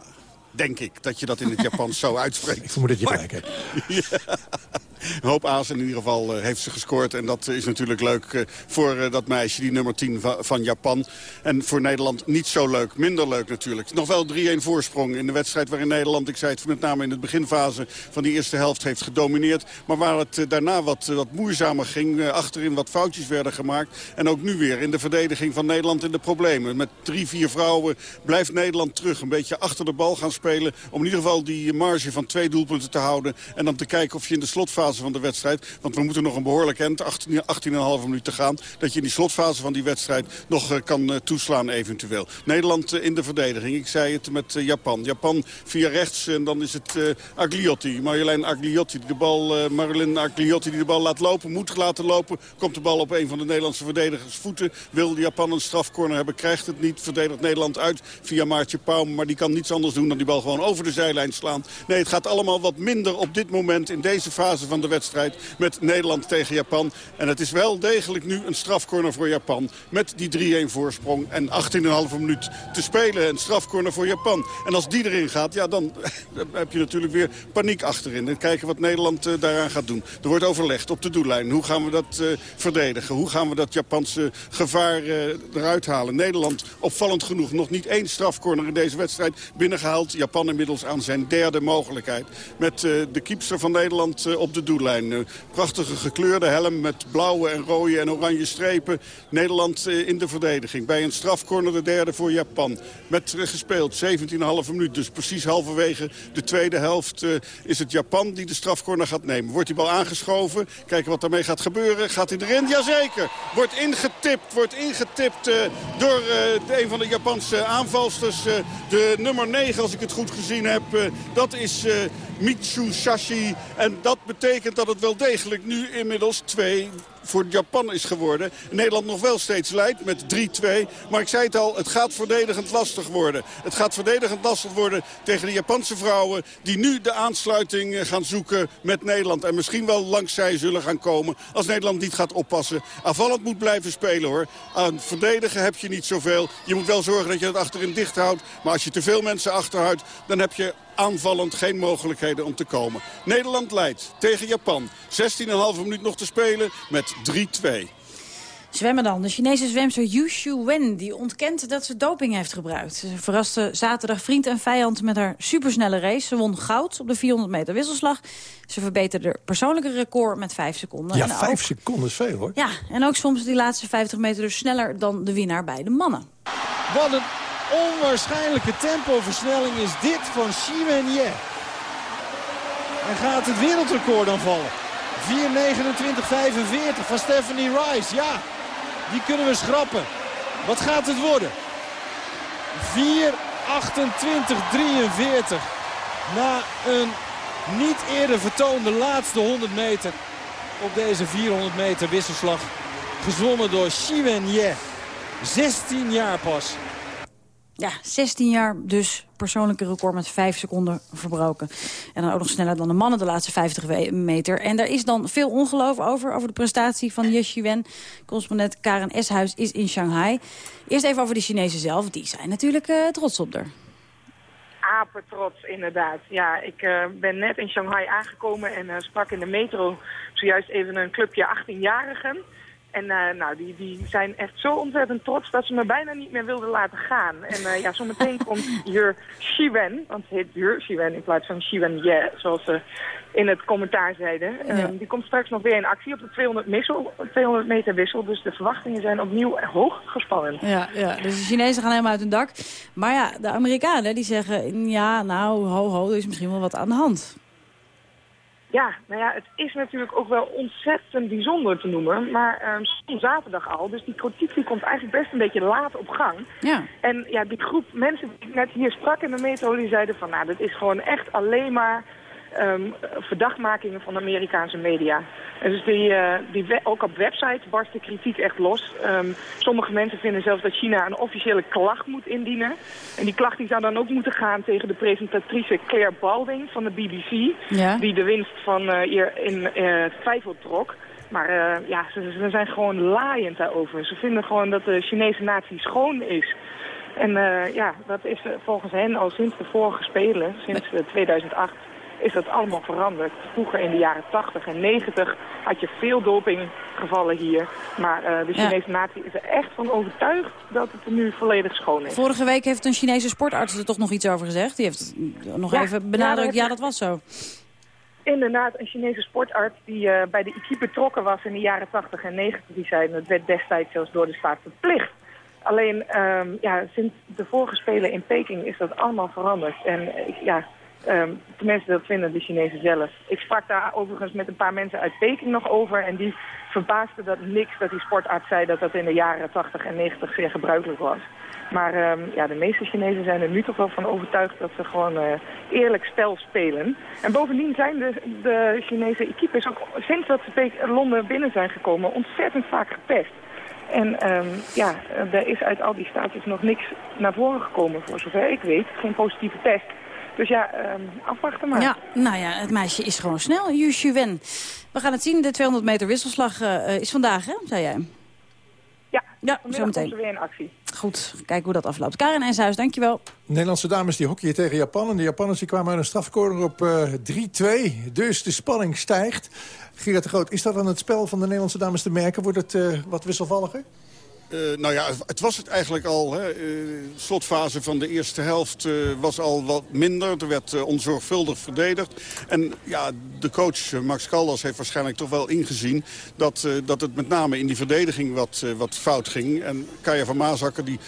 Denk ik dat je dat in het Japans zo uitspreekt. Ik vermoed dat je gelijk hebt. Een hoop aas in ieder geval eh, heeft ze gescoord. En dat is natuurlijk leuk eh, voor eh, dat meisje, die nummer 10 va- van Japan. En voor Nederland niet zo leuk, minder leuk natuurlijk. Nog wel 3-1 voorsprong in de wedstrijd waarin Nederland, ik zei het met name in de beginfase van die eerste helft, heeft gedomineerd. Maar waar het daarna wat, wat moeizamer ging, achterin wat foutjes werden gemaakt. En ook nu weer in de verdediging van Nederland in de problemen. Met drie, vier vrouwen blijft Nederland terug. Een beetje achter de bal gaan spelen. Om in ieder geval die marge van twee doelpunten te houden. En dan te kijken of je in de slotfase van de wedstrijd... want we moeten nog een behoorlijk eind, 18 18,5 minuten te gaan... dat je in die slotfase van die wedstrijd nog eh, kan eh, toeslaan eventueel. Nederland eh, in de verdediging. Ik zei het met Japan. Japan via rechts en dan is het Agliotti. Marjolein Agliotti die de bal, Marjolein Agliotti die de bal laat lopen. Moet laten lopen. Komt de bal op een van de Nederlandse verdedigers voeten. Wil Japan een strafcorner hebben, krijgt het niet. Verdedigt Nederland uit via Maartje Pauw. Maar die kan niets anders doen dan die bal gewoon over de zijlijn slaan. Nee, het gaat allemaal wat minder op dit moment in deze fase van de wedstrijd met Nederland tegen Japan. En het is wel degelijk nu een strafcorner voor Japan. Met die 3-1 voorsprong en 18,5 minuut te spelen. Een strafcorner voor Japan. En als die erin gaat, ja, dan heb je natuurlijk weer paniek achterin. En kijken wat Nederland eh, daaraan gaat doen. Er wordt overlegd op de doellijn. Hoe gaan we dat eh, verdedigen? Hoe gaan we dat Japanse gevaar eh, eruit halen? Nederland, opvallend genoeg, nog niet één strafcorner in deze wedstrijd binnengehaald. Japan inmiddels aan zijn derde mogelijkheid. Met de keepster van Nederland op de Eh, prachtige gekleurde helm met blauwe en rode en oranje strepen. Nederland eh, in de verdediging. Bij een strafcorner de derde voor Japan. Met eh, gespeeld 17,5 minuut. Dus precies halverwege de tweede helft eh, is het Japan die de strafcorner gaat nemen. Wordt die bal aangeschoven. Kijken wat daarmee gaat gebeuren. Gaat hij erin? Jazeker. Wordt ingetipt. Wordt ingetipt door een van de Japanse aanvalsters. de nummer 9 als ik het goed gezien heb. dat is eh, Mitsu Shashi. En dat betekent dat het wel degelijk nu inmiddels twee voor Japan is geworden. Nederland nog wel steeds leidt met 3-2. Maar ik zei het al, het gaat verdedigend lastig worden. Het gaat verdedigend lastig worden tegen de Japanse vrouwen... die nu de aansluiting eh, gaan zoeken met Nederland. En misschien wel langs zij zullen gaan komen als Nederland niet gaat oppassen. Aanvallend moet blijven spelen hoor. Aan verdedigen heb je niet zoveel. Je moet wel zorgen dat je het achterin dicht houdt. Maar als je te veel mensen achterhoudt, dan heb je aanvallend geen mogelijkheden om te komen. Nederland leidt tegen Japan. 16,5 minuut nog te spelen met 3-2. Zwemmen dan. De Chinese zwemster Yu Shu-wen die ontkent dat ze doping heeft gebruikt. Ze verraste zaterdag vriend en vijand met haar supersnelle race. Ze won goud op de 400 meter wisselslag. Ze verbeterde haar persoonlijke record met 5 seconden. Ja, En vijf ook- seconden is veel hoor. Ja, en ook soms die laatste 50 meter dus sneller dan de winnaar bij de mannen. Wat een onwaarschijnlijke tempoversnelling is dit van Wenye. En gaat het wereldrecord dan vallen? 4.29.45 van Stephanie Rice. Ja, die kunnen we schrappen. Wat gaat het worden? 4.28.43. Na een niet eerder vertoonde laatste 100 meter op deze 400 meter wisselslag. Gezwonnen door Wenye. 16 jaar pas. Ja, 16 jaar dus persoonlijke record met 5 seconden verbroken. En dan ook nog sneller dan de mannen de laatste 50 we- meter. En daar is dan veel ongeloof over, over de prestatie van Ye Wen. Correspondent Karen Eshuis is in Shanghai. Eerst even over de Chinezen zelf. Die zijn natuurlijk eh, trots op haar. apetrots inderdaad. Ja, ik eh, ben net in Shanghai aangekomen en eh, sprak in de metro zojuist even een clubje 18-jarigen. En eh, nou, die, die zijn echt zo ontzettend trots dat ze me bijna niet meer wilden laten gaan. En eh, ja, zometeen komt Jur Shiwen, want ze heet Jur Shiwen in plaats van Shiwen Ye, zoals ze in het commentaar zeiden. Ja. Eh, die komt straks nog weer in actie op de 200, wissel, 200 meter wissel. Dus de verwachtingen zijn opnieuw hoog gespannen. Ja, ja, dus de Chinezen gaan helemaal uit hun dak. Maar ja, de Amerikanen die zeggen... ja, nou, ho, ho, er is misschien wel wat aan de hand. Ja, nou ja, het is natuurlijk ook wel ontzettend bijzonder te noemen. Maar stond zaterdag al, dus die kritiek die komt eigenlijk best een beetje laat op gang. Ja. En ja, die groep mensen die ik net hier sprak in de metro, die zeiden van... nou, dit is gewoon echt alleen maar ehm, verdachtmakingen van de Amerikaanse media. En dus die, eh, die ook op websites barst de kritiek echt los. Ehm, sommige mensen vinden zelfs dat China een officiële klacht moet indienen. En die klacht die zou dan ook moeten gaan tegen de presentatrice Claire Balding van de BBC. Ja. Die de winst van hier in eh, twijfel trok. Maar ja, ze, ze zijn gewoon laaiend daarover. Ze vinden gewoon dat de Chinese natie schoon is. En ja, dat is volgens hen al sinds de vorige Spelen, sinds eh, 2008, is dat allemaal veranderd. Vroeger in de jaren 80 en 90 had je veel dopinggevallen hier. Maar eh, de Ja. Chinese natie is er echt van overtuigd dat het er nu volledig schoon is. Vorige week heeft een Chinese sportarts er toch nog iets over gezegd. Die heeft nog Ja, even ja, benadrukt, dat ja, dat was zo. Inderdaad, een Chinese sportarts die eh, bij de equipe betrokken was in de jaren 80 en 90. Die zei, het werd destijds zelfs door de staat verplicht. Alleen, ehm, ja, sinds de vorige Spelen in Peking is dat allemaal veranderd. En eh, ja, ehm, tenminste dat vinden de Chinezen zelf. Ik sprak daar overigens met een paar mensen uit Peking nog over. En die verbaasden dat niks dat die sportarts zei dat dat in de jaren 80 en 90 zeer gebruikelijk was. Maar ehm, ja, de meeste Chinezen zijn er nu toch wel van overtuigd dat ze gewoon eh, eerlijk spel spelen. En bovendien zijn de, de Chinese equipes ook sinds dat ze Londen binnen zijn gekomen ontzettend vaak gepest. En ehm, ja, er is uit al die staatjes nog niks naar voren gekomen voor zover ik weet. Geen positieve test. Dus ja, ehm, afwachten maar. Ja, nou ja, het meisje is gewoon snel, Yu Wen. We gaan het zien, de 200 meter wisselslag eh, is vandaag, hè, zei jij? Ja, ja ze weer in actie. Goed, kijken hoe dat afloopt. Karen Enshuis, dankjewel. Nederlandse dames die hockeyen tegen Japan. En de Japanners die kwamen uit een strafcorner op eh 3-2. Dus de spanning stijgt. Gerard de Groot, is dat aan het spel van de Nederlandse dames te merken? Wordt het eh, wat wisselvalliger? Eh, nou ja, het was het eigenlijk al. Hè. Eh, slotfase van de eerste helft eh, was al wat minder. Er werd onzorgvuldig verdedigd. En ja, de coach Max Caldas heeft waarschijnlijk toch wel ingezien... dat, dat het met name in die verdediging wat, wat fout ging. En Kaya van Maasakker, die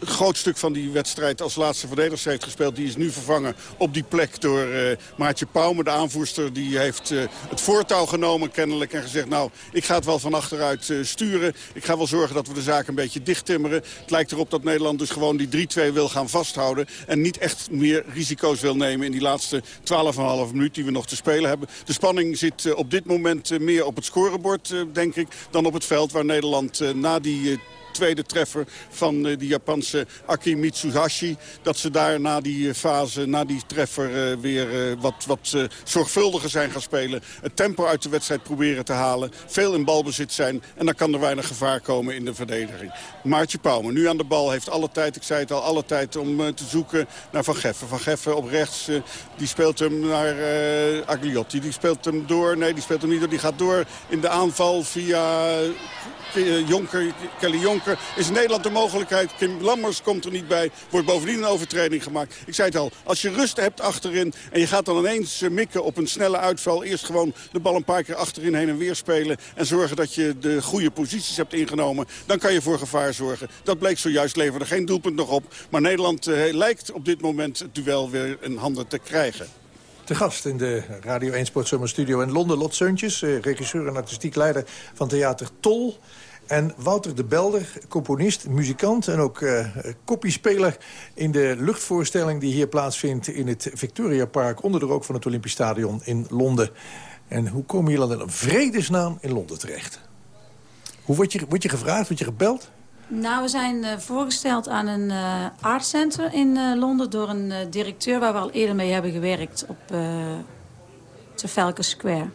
een groot stuk van die wedstrijd als laatste verdedigster heeft gespeeld. Die is nu vervangen op die plek door eh, Maartje Pauwme, de aanvoerster. Die heeft eh, het voortouw genomen kennelijk en gezegd... nou, ik ga het wel van achteruit eh, sturen. Ik ga wel zorgen dat we de zaak een beetje dichttimmeren. Het lijkt erop dat Nederland dus gewoon die 3-2 wil gaan vasthouden... en niet echt meer risico's wil nemen in die laatste 12,5 minuut die we nog te spelen hebben. De spanning zit op dit moment meer op het scorebord, denk ik... dan op het veld waar Nederland na die... tweede treffer van eh, die Japanse Aki Mitsuhashi. Dat ze daar na die eh, fase, na die treffer eh, weer wat, wat zorgvuldiger zijn gaan spelen. Het tempo uit de wedstrijd proberen te halen. Veel in balbezit zijn. En dan kan er weinig gevaar komen in de verdediging. Maartje Pauwme nu aan de bal heeft alle tijd, ik zei het al, alle tijd om te zoeken naar Van Geffen. Van Geffen op rechts, die speelt hem naar eh Agliotti. Die speelt hem door, nee die speelt hem niet door. Die gaat door in de aanval via Jonker, Kelly Jonker. Is Nederland de mogelijkheid. Kim Lammers komt er niet bij. Wordt bovendien een overtreding gemaakt. Ik zei het al, als je rust hebt achterin... en je gaat dan ineens eh, mikken op een snelle uitval... eerst gewoon de bal een paar keer achterin heen en weer spelen... en zorgen dat je de goede posities hebt ingenomen... dan kan je voor gevaar zorgen. Dat bleek zojuist, leverde geen doelpunt nog op. Maar Nederland eh, lijkt op dit moment het duel weer in handen te krijgen. Te gast in de Radio 1 Sport Summer Studio in Londen. Lot Seuntjes, eh, regisseur en artistiek leider van theater Tol. En Wouter de Belder, componist, muzikant en ook eh koppiespeler... in de luchtvoorstelling die hier plaatsvindt in het Victoria Park... onder de rook van het Olympisch Stadion in Londen. En hoe kom je dan in een vredesnaam in Londen terecht? Hoe word je, word je gevraagd, word je gebeld? Nou, we zijn eh, voorgesteld aan een eh art center in eh, Londen... door een eh, directeur waar we al eerder mee hebben gewerkt op eh Trafalgar Square.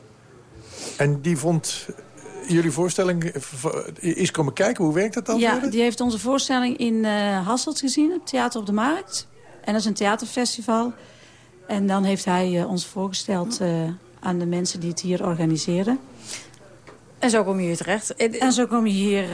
En die vond jullie voorstelling, eh, v- is komen kijken. Hoe werkt dat dan? Ja, die heeft onze voorstelling in eh Hasselt gezien, het Theater op de Markt. En dat is een theaterfestival. En dan heeft hij eh, ons voorgesteld eh, aan de mensen die het hier organiseren. En zo kom je hier terecht. En zo kom je hier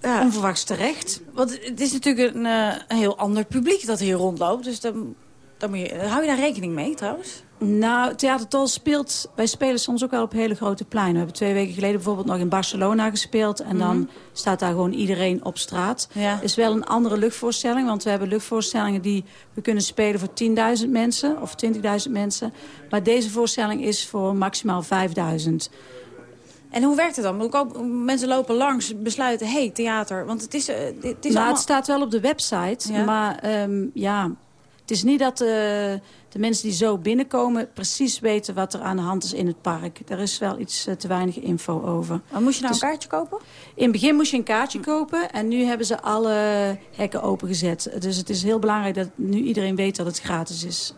eh, onverwachts terecht. Want het is natuurlijk een, eh, een heel ander publiek dat hier rondloopt. Dus dan, dan moet je, hou je daar rekening mee trouwens? Nou, Theater speelt... Wij spelen soms ook wel op hele grote pleinen. We hebben twee weken geleden bijvoorbeeld nog in Barcelona gespeeld. En dan Mhm. staat daar gewoon iedereen op straat. Ja. is wel een andere luchtvoorstelling. Want we hebben luchtvoorstellingen die we kunnen spelen voor 10.000 mensen. Of 20.000 mensen. Maar deze voorstelling is voor maximaal 5.000. En hoe werkt het dan? Mensen lopen langs, besluiten, hé, hey, theater. Want het is, eh, het is nou, allemaal... het staat wel op de website. Ja. Maar ehm, ja, het is niet dat eh, de mensen die zo binnenkomen... precies weten wat er aan de hand is in het park. Er is wel iets eh, te weinig info over. Maar moest je nou Dus- een kaartje kopen? In het begin moest je een kaartje kopen. En nu hebben ze alle hekken opengezet. Dus het is heel belangrijk dat nu iedereen weet dat het gratis is.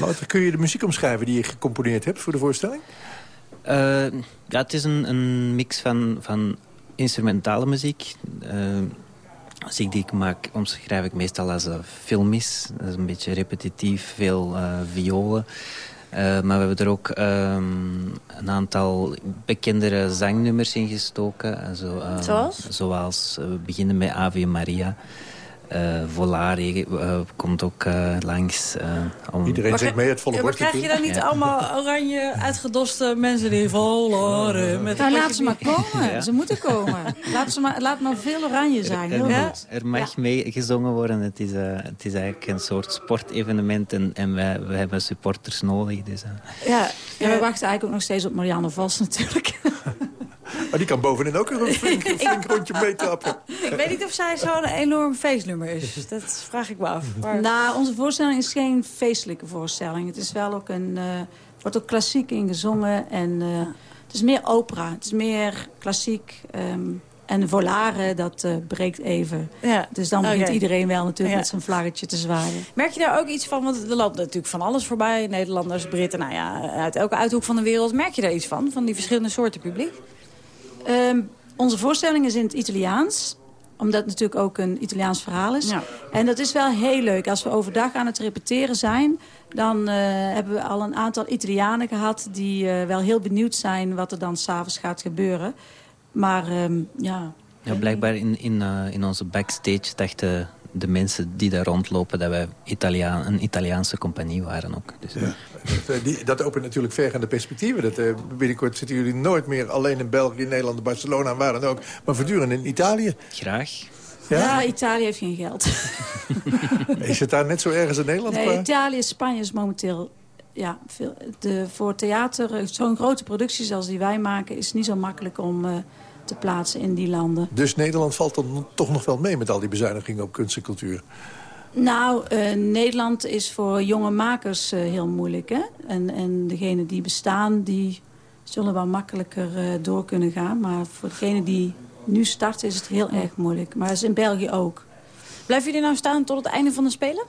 Wouter, kun je de muziek omschrijven die je gecomponeerd hebt voor de voorstelling? Eh, ja, het is een, een mix van, van instrumentale muziek. Eh, muziek die ik maak omschrijf ik meestal als uh, filmisch. Dat is een beetje repetitief, veel uh, violen. Uh, maar we hebben er ook um, een aantal bekendere zangnummers in gestoken. Zo, uh, zoals? Zoals, we beginnen met Ave Maria. Uh, Volare uh, komt ook uh, langs. Om... Iedereen zegt mee, het volle ja, Maar krijg je dan niet ja. allemaal oranje uitgedoste mensen die Volare... Met nou, laat ze maar komen. Ja. Ze moeten komen. laat, ze maar, laat maar veel oranje zijn. Er, er, er mag mee gezongen worden. Het is, het is eigenlijk een soort sportevenement. En, en wij, wij hebben supporters nodig. Dus, ja, ja, we wachten eigenlijk ook nog steeds op Marianne Vos natuurlijk. Maar die kan bovenin ook een flink, flink rondje meetrappen. Ik weet niet of zij zo'n enorm feestnummer is. Dat vraag ik me af. Maar... Nou, onze voorstelling is geen feestelijke voorstelling. Het is wel ook een... Uh, wordt ook klassiek ingezongen. En uh, het is meer opera. Het is meer klassiek. Um, en volare, dat uh, breekt even. Ja. Dus dan begint okay. iedereen wel natuurlijk ja. met zijn vlaggetje te zwaaien. Merk je daar ook iets van? Want er loopt natuurlijk van alles voorbij. Nederlanders, Britten, nou ja, uit elke uithoek van de wereld. Merk je daar iets van? Van die verschillende soorten publiek? Um, onze voorstelling is in het Italiaans omdat het natuurlijk ook een Italiaans verhaal is. Ja. En dat is wel heel leuk. Als we overdag aan het repeteren zijn... dan uh, hebben we al een aantal Italianen gehad... die uh, wel heel benieuwd zijn wat er dan s'avonds gaat gebeuren. Maar um, ja... Ja, blijkbaar in, in, uh, in onze backstage dachten de mensen die daar rondlopen... dat wij Italiaan, een Italiaanse compagnie waren ook. Dus, ja. dat, die, dat opent natuurlijk vergaande perspectieven. Dat, uh, binnenkort zitten jullie nooit meer alleen in België, Nederland, Barcelona... en waar dan ook, maar voortdurend in Italië. Graag. Ja, ja Italië heeft geen geld. is het daar net zo erg als in Nederland? Nee, qua? Italië, Spanje is momenteel... Ja, veel, de, voor theater, zo'n grote producties als die wij maken... is niet zo makkelijk om... Uh, te plaatsen in die landen. Dus Nederland valt dan toch nog wel mee met al die bezuinigingen op kunst en cultuur? Nou, uh, Nederland is voor jonge makers uh, heel moeilijk. Hè? En, en degenen die bestaan, die zullen wel makkelijker uh, door kunnen gaan. Maar voor degenen die nu starten is het heel erg moeilijk. Maar dat is in België ook. Blijven jullie nou staan tot het einde van de Spelen?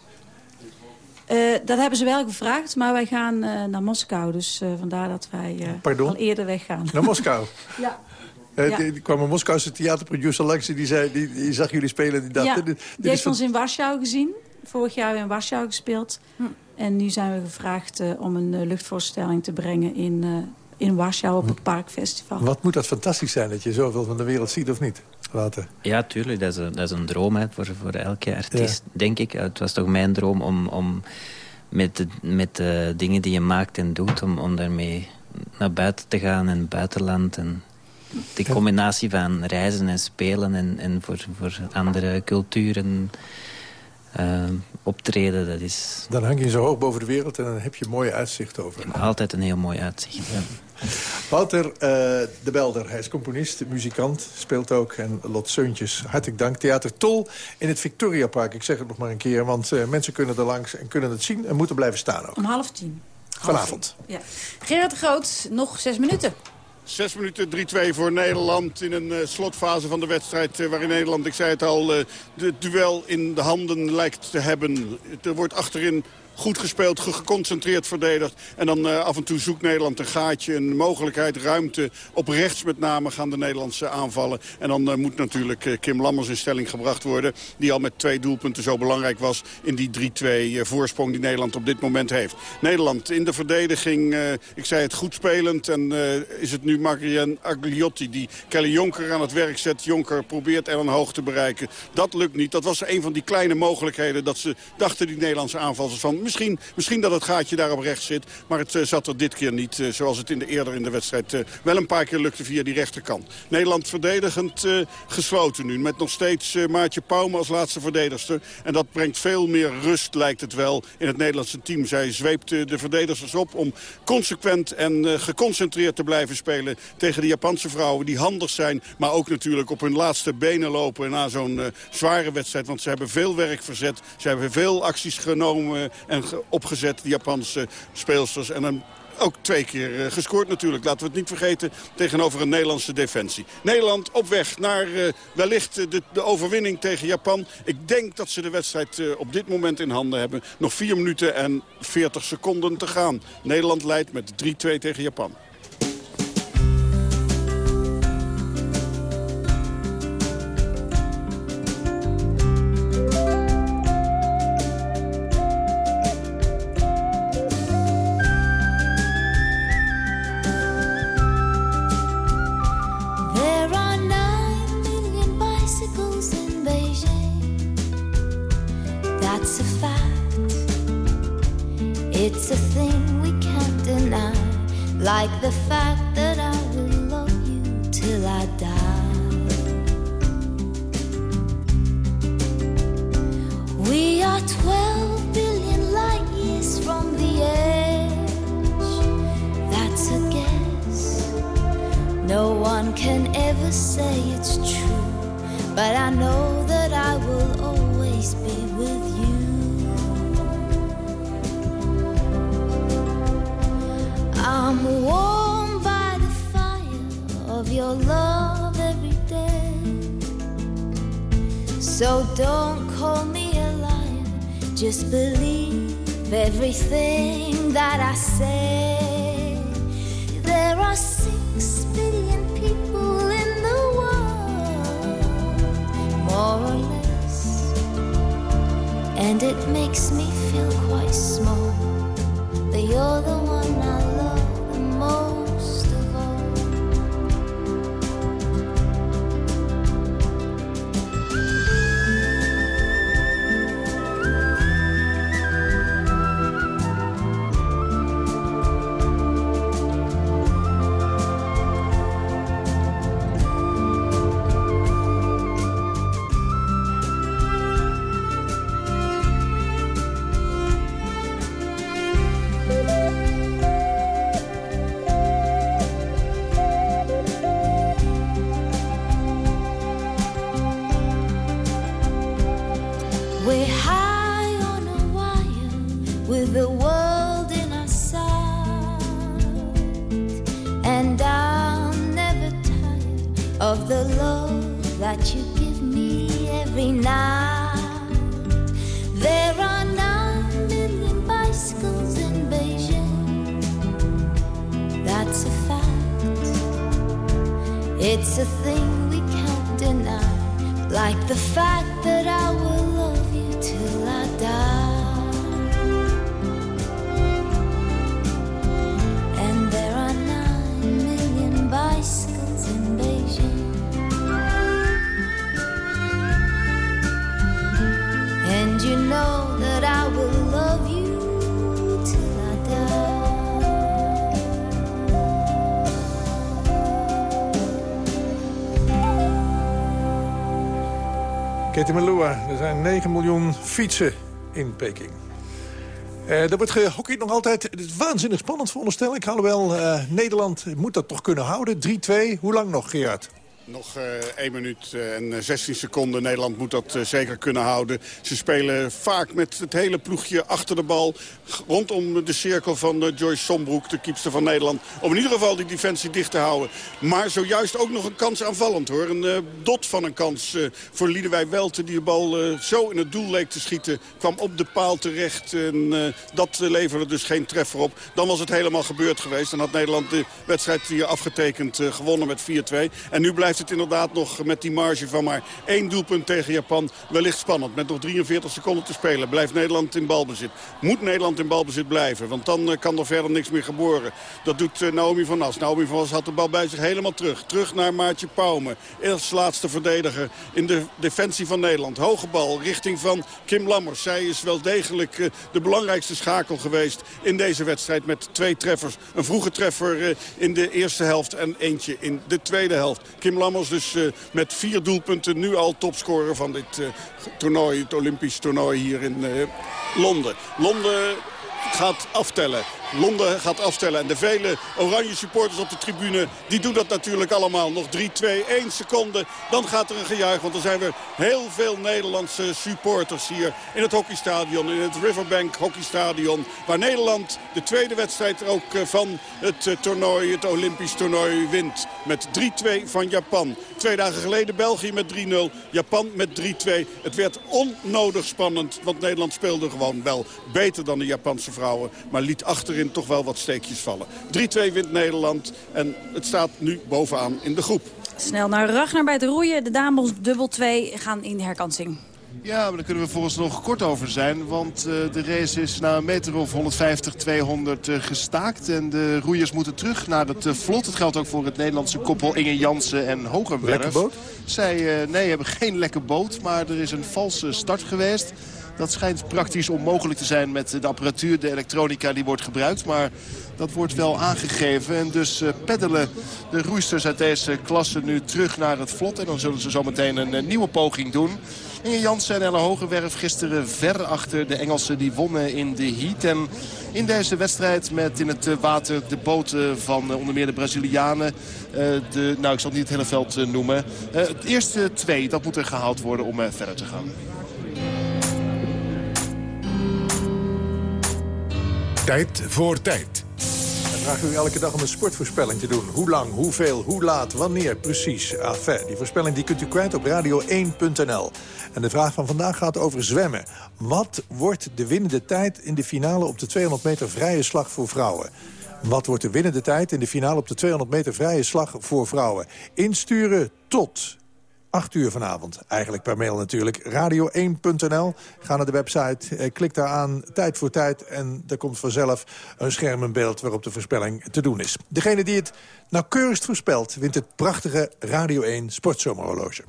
Eh, dat hebben ze wel gevraagd, maar wij gaan eh, naar Moskou. Dus eh, vandaar dat wij eh, al eerder weggaan. Naar Moskou? ja. Eh, Ja. die- die kwam een Moskouse theaterproducer langs en die, zei, die, die zag jullie spelen. Die dacht, ja, dit, die heeft van- ons in Warschau gezien. Vorig jaar in Warschau gespeeld. En nu zijn we gevraagd eh, om een eh, luchtvoorstelling te brengen in, eh, in Warschau op het Parkfestival. Wat moet dat fantastisch zijn dat je zoveel van de wereld ziet, of niet? Later. Ja, tuurlijk. Dat is een, dat is een droom hè, voor, voor elke artiest, denk ik. Het was toch mijn droom om, om met, de, met de dingen die je maakt en doet... om, om daarmee naar buiten te gaan in het buitenland. En die combinatie van reizen en spelen en, en voor, voor andere culturen eh, optreden... dat is Dan hang je zo hoog boven de wereld en dan heb je mooie uitzicht over. altijd een heel mooi uitzicht. Ja. Wouter eh, de Belder, hij is componist, muzikant, speelt ook. En Lot Seuntjes, hartelijk dank. Theater Tol in het Victoria Park. Ik zeg het nog maar een keer, want eh, mensen kunnen er langs en kunnen het zien... en moeten blijven staan ook. Om half tien. Vanavond. Ja. Gerard de Groot, nog zes minuten. Zes minuten 3-2 voor Nederland in een eh, slotfase van de wedstrijd... eh, waarin Nederland, ik zei het al, eh, de duel in de handen lijkt te hebben. Er wordt achterin goed gespeeld, ge- geconcentreerd verdedigd. En dan eh, af en toe zoekt Nederland een gaatje, een mogelijkheid, ruimte. Op rechts met name gaan de Nederlandse aanvallen. En dan eh, moet natuurlijk eh, Kim Lammers in stelling gebracht worden... die al met twee doelpunten zo belangrijk was... in die 3-2 eh, voorsprong die Nederland op dit moment heeft. Nederland in de verdediging, ik zei het goed spelend... en is het nu Marianne Agliotti die Kelly Jonker aan het werk zet. Jonker probeert Ellen Hoog te bereiken. Dat lukt niet. Dat was een van die kleine mogelijkheden... dat ze dachten, die Nederlandse aanvallers, van misschien, misschien dat het gaatje daar op rechts zit. Maar het eh, zat er dit keer niet, eh, zoals het in de, eerder in de wedstrijd eh, wel een paar keer lukte via die rechterkant. Nederland verdedigend gesloten nu. Met nog steeds Maartje Pauwme als laatste verdedigster. En dat brengt veel meer rust, lijkt het wel, in het Nederlandse team. Zij zweept de verdedigers op om consequent en geconcentreerd te blijven spelen tegen de Japanse vrouwen die handig zijn. Maar ook natuurlijk op hun laatste benen lopen na zo'n zware wedstrijd. Want ze hebben veel werk verzet. Ze hebben veel acties genomen en ge- opgezet, de Japanse speelsters. En een ook twee keer eh, gescoord natuurlijk. Laten we het niet vergeten tegenover een Nederlandse defensie. Nederland op weg naar eh, wellicht eh, de, de overwinning tegen Japan. Ik denk dat ze de wedstrijd op dit moment in handen hebben. Nog 4 minuten en 40 seconden te gaan. Nederland leidt met 3-2 tegen Japan. We're high on a wire with the world in our sight. And I'm never tired of the love that you give me every night. There are nine million bicycles in Beijing. That's a fact. It's a thing we can't deny. Like the fact that I Er zijn 9 miljoen fietsen in Peking. Eh er wordt gehockeyd nog altijd. Het is waanzinnig spannend veronderstel ik. Alhoewel, eh, Nederland moet dat toch kunnen houden. 3-2. Hoe lang nog, Gerard? Nog eh 1 minuut eh, en eh, 16 seconden. Nederland moet dat eh, zeker kunnen houden. Ze spelen vaak met het hele ploegje achter de bal. Rondom de cirkel van eh, Joyce Sombroek, de kiepster van Nederland. Om in ieder geval die defensie dicht te houden. Maar zojuist ook nog een kans aanvallend hoor. Een eh, dot van een kans eh, voor Liedewij Welte. Die de bal eh, zo in het doel leek te schieten. Kwam op de paal terecht. En eh, dat eh, leverde dus geen treffer op. Dan was het helemaal gebeurd geweest. Dan had Nederland de wedstrijd hier afgetekend eh, gewonnen met 4-2. En nu blijft het inderdaad nog met die marge van maar één doelpunt tegen Japan. Wellicht spannend. Met nog 43 seconden te spelen. Blijft Nederland in balbezit. Moet Nederland in balbezit blijven. Want dan eh, kan er verder niks meer geboren. Dat doet eh, Naomi van As. Naomi van As had de bal bij zich helemaal terug. Terug naar Maartje Pauwme. Als laatste verdediger in de defensie van Nederland. Hoge bal richting van Kim Lammers. Zij is wel degelijk eh, de belangrijkste schakel geweest in deze wedstrijd. Met twee treffers. Een vroege treffer in de eerste helft en eentje in de tweede helft. Kim Lammers dus eh, met vier doelpunten nu al topscorer van dit eh, toernooi. Het Olympisch toernooi hier in eh, Londen. Londen gaat aftellen. Londen gaat aftellen. En de vele oranje supporters op de tribune, die doen dat natuurlijk allemaal. Nog 3, 2, 1 seconde. Dan gaat er een gejuich, want er zijn weer heel veel Nederlandse supporters hier in het hockeystadion. In het Riverbank hockeystadion. Waar Nederland de tweede wedstrijd ook eh, van het eh, toernooi, het Olympisch toernooi, wint. Met 3-2 van Japan. Twee dagen geleden België met 3-0. Japan met 3-2. Het werd onnodig spannend, want Nederland speelde gewoon wel beter dan de Japanse vrouwen. Maar liet achterin toch wel wat steekjes vallen. 3-2 wint Nederland en het staat nu bovenaan in de groep. Snel naar Ragnar bij het roeien. De dames dubbel 2 gaan in de herkansing. Ja, maar daar kunnen we volgens nog kort over zijn. Want eh, de race is na een meter of 150, 200 eh, gestaakt. En de roeiers moeten terug naar het eh, vlot. Het geldt ook voor het Nederlandse koppel Inge Jansen en Hogerwerf. Lekke boot? Zij eh, nee, hebben geen lekke boot, maar er is een valse start geweest. Dat schijnt praktisch onmogelijk te zijn met de apparatuur, de elektronica die wordt gebruikt. Maar dat wordt wel aangegeven. En dus eh, peddelen de roeisters uit deze klasse nu terug naar het vlot. En dan zullen ze zometeen een eh, nieuwe poging doen. Inge Jansen en Elle Hogerwerf gisteren ver achter de Engelsen die wonnen in de heat. En in deze wedstrijd met in het eh, water de boten van onder meer de Brazilianen. de, nou, ik zal niet het hele veld noemen. Het eerste twee, dat moet er gehaald worden om verder te gaan. Tijd voor tijd. We vragen u elke dag om een sportvoorspelling te doen. Hoe lang, hoeveel, hoe laat, wanneer, precies. Enfin, die voorspelling die kunt u kwijt op radio1.nl. En de vraag van vandaag gaat over zwemmen. Wat wordt de winnende tijd in de finale op de 200 meter vrije slag voor vrouwen? Wat wordt de winnende tijd in de finale op de 200 meter vrije slag voor vrouwen? Insturen tot 8 uur vanavond. Eigenlijk per mail natuurlijk. Radio1.nl. Ga naar de website, eh, klik daar aan, tijd voor tijd... en er komt vanzelf een scherm in beeld waarop de voorspelling te doen is. Degene die het nauwkeurigst voorspelt... wint het prachtige Radio 1 Sportzomerhorloge.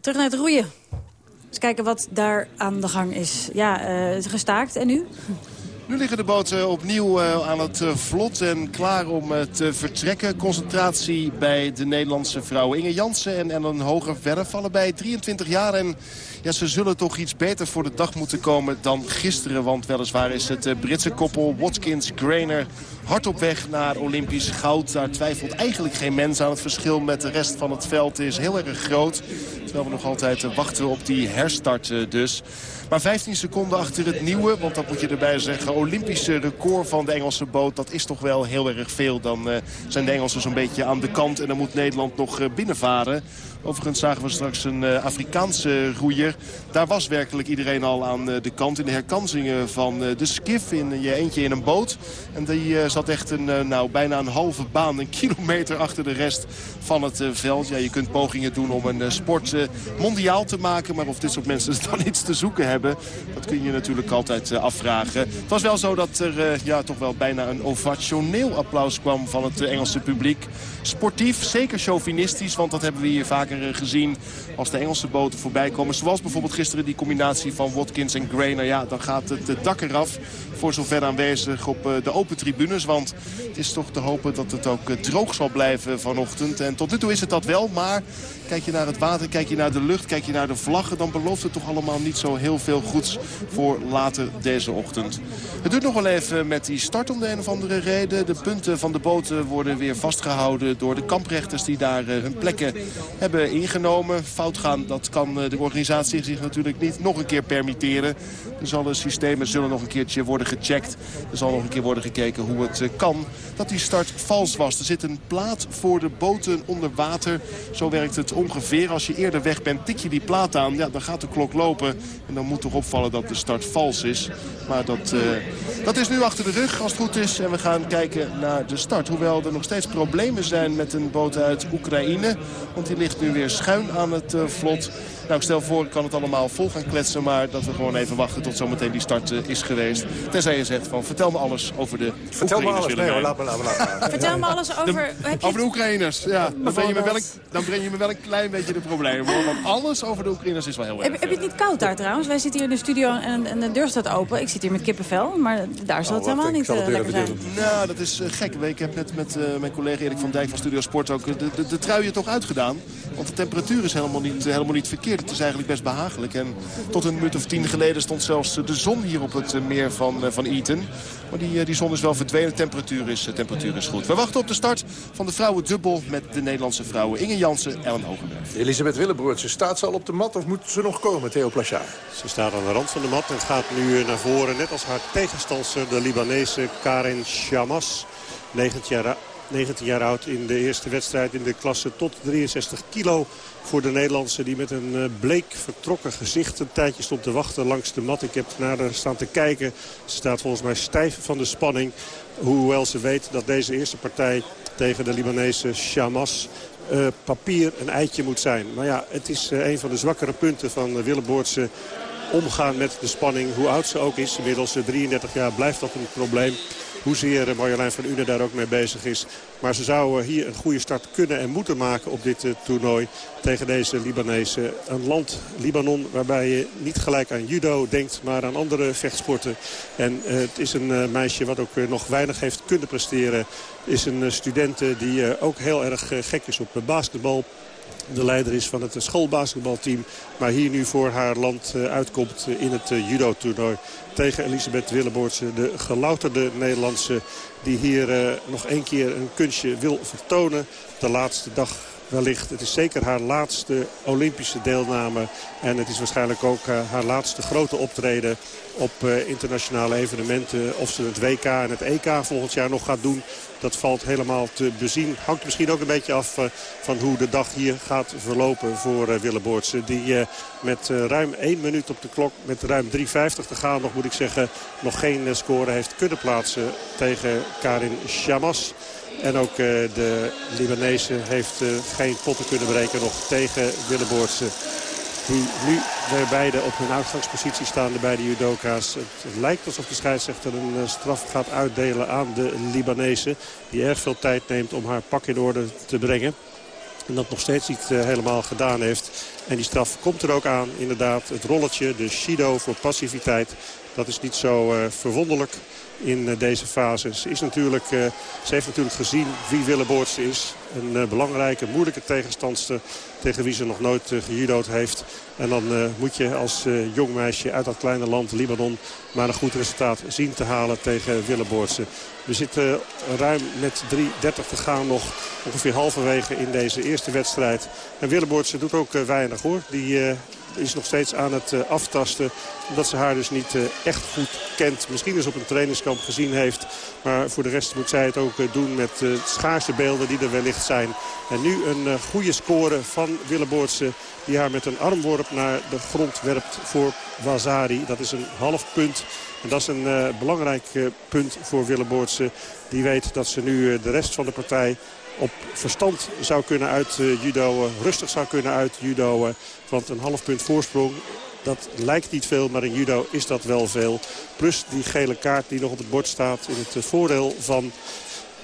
Terug naar het roeien. Eens kijken wat daar aan de gang is. Ja, eh, gestaakt. En nu? Nu liggen de boten opnieuw eh, aan het eh, vlot en klaar om eh, te vertrekken. Concentratie bij de Nederlandse vrouwen Inge Jansen en Ellen Hogerwerf. Allebei 23 jaar en ja, ze zullen toch iets beter voor de dag moeten komen dan gisteren. Want weliswaar is het Britse koppel Watkins-Grainer hard op weg naar Olympisch goud. Daar twijfelt eigenlijk geen mens aan. Het verschil met de rest van het veld is heel erg groot. Terwijl we nog altijd wachten op die herstart dus. Maar 15 seconden achter het nieuwe, want dat moet je erbij zeggen... Olympische record van de Engelse boot, dat is toch wel heel erg veel. Dan eh, zijn de Engelsen zo'n beetje aan de kant en dan moet Nederland nog eh, binnenvaren. Overigens zagen we straks een eh, Afrikaanse roeier. Daar was werkelijk iedereen al aan eh, de kant in de herkansingen van eh, de skif. In je eentje in een boot. En die zat echt een, nou, bijna een halve baan, een kilometer achter de rest van het veld. Ja, je kunt pogingen doen om een sport mondiaal te maken. Maar of dit soort mensen dan iets te zoeken hebben, dat kun je natuurlijk altijd afvragen. Het was wel zo dat er ja, toch wel bijna een ovationeel applaus kwam van het Engelse publiek. Sportief, zeker chauvinistisch, want dat hebben we hier eh, gezien als de Engelse boten voorbij komen. Zoals bijvoorbeeld gisteren die combinatie van Watkins en Gray. Nou ja, dan gaat het dak eraf voor zover aanwezig op eh, de open tribunes. Want het is toch te hopen dat het ook eh, droog zal blijven vanochtend. En tot nu toe is het dat wel, maar kijk je naar het water, kijk je naar de lucht, kijk je naar de vlaggen... dan belooft het toch allemaal niet zo heel veel goeds voor later deze ochtend. Het duurt nog wel even met die start om de een of andere reden. De punten van de boten worden weer vastgehouden door de kamprechters... die daar hun plekken hebben ingenomen. Fout gaan, dat kan eh, de organisatie zich natuurlijk niet nog een keer permitteren. Dus alle systemen zullen nog een keertje worden gecheckt. Er zal nog een keer worden gekeken hoe het eh, kan dat die start vals was. Er zit een plaat voor de boten onder water. Zo werkt het ongeveer. Als je eerder weg bent, tik je die plaat aan. Ja, dan gaat de klok lopen. En dan moet toch opvallen dat de start vals is. Maar dat, eh, dat is nu achter de rug als het goed is. En we gaan kijken naar de start. Hoewel er nog steeds problemen zijn met een boot uit Oekraïne. Want die ligt nu weer schuin aan het eh, vlot. Nou, ik stel voor, ik kan het allemaal vol gaan kletsen. Maar dat we gewoon even wachten tot zometeen die start eh, is geweest. Tenzij je zegt van, vertel me alles over de Vertel me Oekraïners, alles. Nee hoor, laat maar, laat maar, laat maar. Vertel me alles over... heb je Over de Oekraïners, ja. Dan breng, je me wel, Bijvoorbeeld? dan breng je me wel een klein beetje de problemen. Hoor. Want alles over de Oekraïners is wel heel erg. Heb, heb je het niet koud daar trouwens? Wij zitten hier in de studio en, en de deur staat open. Ik zit hier met kippenvel, maar daar zal het helemaal niet lekker zijn. Nou, dat is gek. Ik heb net met eh, mijn collega Erik van Dijk van Studio Sport ook de, de, de truien toch uitgedaan. Want de temperatuur is helemaal niet, helemaal niet verkeerd. Het is eigenlijk best behagelijk. En tot een minuut of tien geleden stond zelfs de zon hier op het meer van, eh, van Eton. Maar die, eh, die zon is wel verdwenen. De temperatuur is, eh, temperatuur is goed. We wachten op de start van de vrouwendubbel met de Nederlandse vrouwen Inge Jansen, Ellen Hogenberg. Elisabeth Willebroertje, staat ze al op de mat of moet ze nog komen, Theo Plachard? Ze staat aan de rand van de mat en gaat nu naar voren. Net als haar tegenstander, de Libanese Karen Shamas. 19 jaar, 19 jaar oud in de eerste wedstrijd in de klasse tot 63 kilo voor de Nederlandse. Die met een eh, bleek vertrokken gezicht een tijdje stond te wachten langs de mat. Ik heb naar haar staan te kijken. Ze staat volgens mij stijf van de spanning. Hoewel ze weet dat deze eerste partij tegen de Libanese Shamas eh, papier een eitje moet zijn. Maar ja, het is eh, een van de zwakkere punten van Willeboortse omgaan met de spanning. Hoe oud ze ook is, inmiddels eh, 33 jaar, blijft dat een probleem. Hoezeer Marjolein van Une daar ook mee bezig is. Maar ze zou eh, hier een goede start kunnen en moeten maken op dit eh, toernooi. Tegen deze Libanese. Een land, Libanon, waarbij je niet gelijk aan judo denkt, maar aan andere vechtsporten. En eh, het is een meisje wat ook nog weinig heeft kunnen presteren. Is een studente die ook heel erg gek is op basketbal de leider is van het schoolbasketbalteam. Maar hier nu voor haar land eh, uitkomt eh, in het eh, judo-toernooi. Tegen Elisabeth Willeboortse, de gelouterde Nederlandse. Die hier nog één keer een kunstje wil vertonen. De laatste dag wellicht. Het is zeker haar laatste Olympische deelname. En het is waarschijnlijk ook haar laatste grote optreden op internationale evenementen. Of ze het WK en het EK volgend jaar nog gaat doen. Dat valt helemaal te bezien. Hangt misschien ook een beetje af eh, van hoe de dag hier gaat verlopen voor uh, Willeboortse. Die eh, met eh, ruim 1 minuut op de klok, met ruim 3,50 te gaan nog moet ik zeggen, nog geen eh, score heeft kunnen plaatsen tegen Karin Shamas. En ook eh, de Libanese heeft eh, geen potten kunnen breken nog tegen Willeboortse. Die nu weer beide op hun uitgangspositie staan, de beide judoka's. Het, lijkt alsof de scheidsrechter een eh, straf gaat uitdelen aan de Libanese. Die erg veel tijd neemt om haar pak in orde te brengen. En dat nog steeds niet uh, helemaal gedaan heeft. En die straf komt er ook aan, inderdaad. Het rolletje, de shido voor passiviteit. Dat is niet zo uh, verwonderlijk in uh, deze fase. Is natuurlijk, uh, ze heeft natuurlijk gezien wie Willeboortse is. Een uh, belangrijke, moeilijke tegenstandster tegen wie ze nog nooit gejudood heeft. En dan moet je als jong meisje uit dat kleine land Libanon... maar een goed resultaat zien te halen tegen Willeboortse. We zitten ruim met 3.30 te gaan nog ongeveer halverwege in deze eerste wedstrijd. En Willeboortse doet ook weinig hoor. Die is nog steeds aan het eh, aftasten. Omdat ze haar dus niet eh, echt goed kent. Misschien eens op een trainingskamp gezien heeft. Maar voor de rest moet zij het ook eh, doen met schaarse beelden die er wellicht zijn. En nu een goede score van Willeboortse. Die haar met een armworp naar de grond werpt voor Wazari. Dat is een half punt. En dat is een belangrijk punt voor Willeboortse. Die weet dat ze nu de rest van de partij op verstand zou kunnen uitjudoën. rustig zou kunnen uitjudoën. Want een half punt voorsprong, dat lijkt niet veel, maar in judo is dat wel veel. Plus die gele kaart die nog op het bord staat in het eh, voordeel van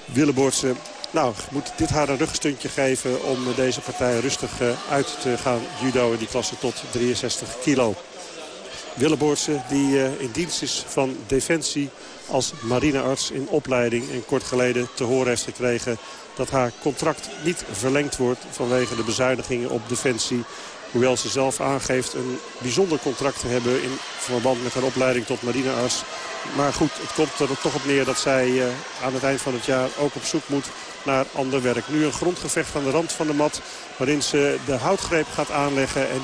Willeboortse. Nou, moet dit haar een rugstuntje geven om eh, deze partij rustig eh, uit te gaan judo in die klasse tot 63 kilo. Willeboortse die eh, in dienst is van Defensie als marinearts in opleiding. En kort geleden te horen heeft gekregen dat haar contract niet verlengd wordt vanwege de bezuinigingen op Defensie. Hoewel ze zelf aangeeft een bijzonder contract te hebben in verband met haar opleiding tot marinearts. Maar goed, het komt er toch op neer dat zij eh, aan het eind van het jaar ook op zoek moet naar ander werk. Nu een grondgevecht aan de rand van de mat waarin ze de houtgreep gaat aanleggen. En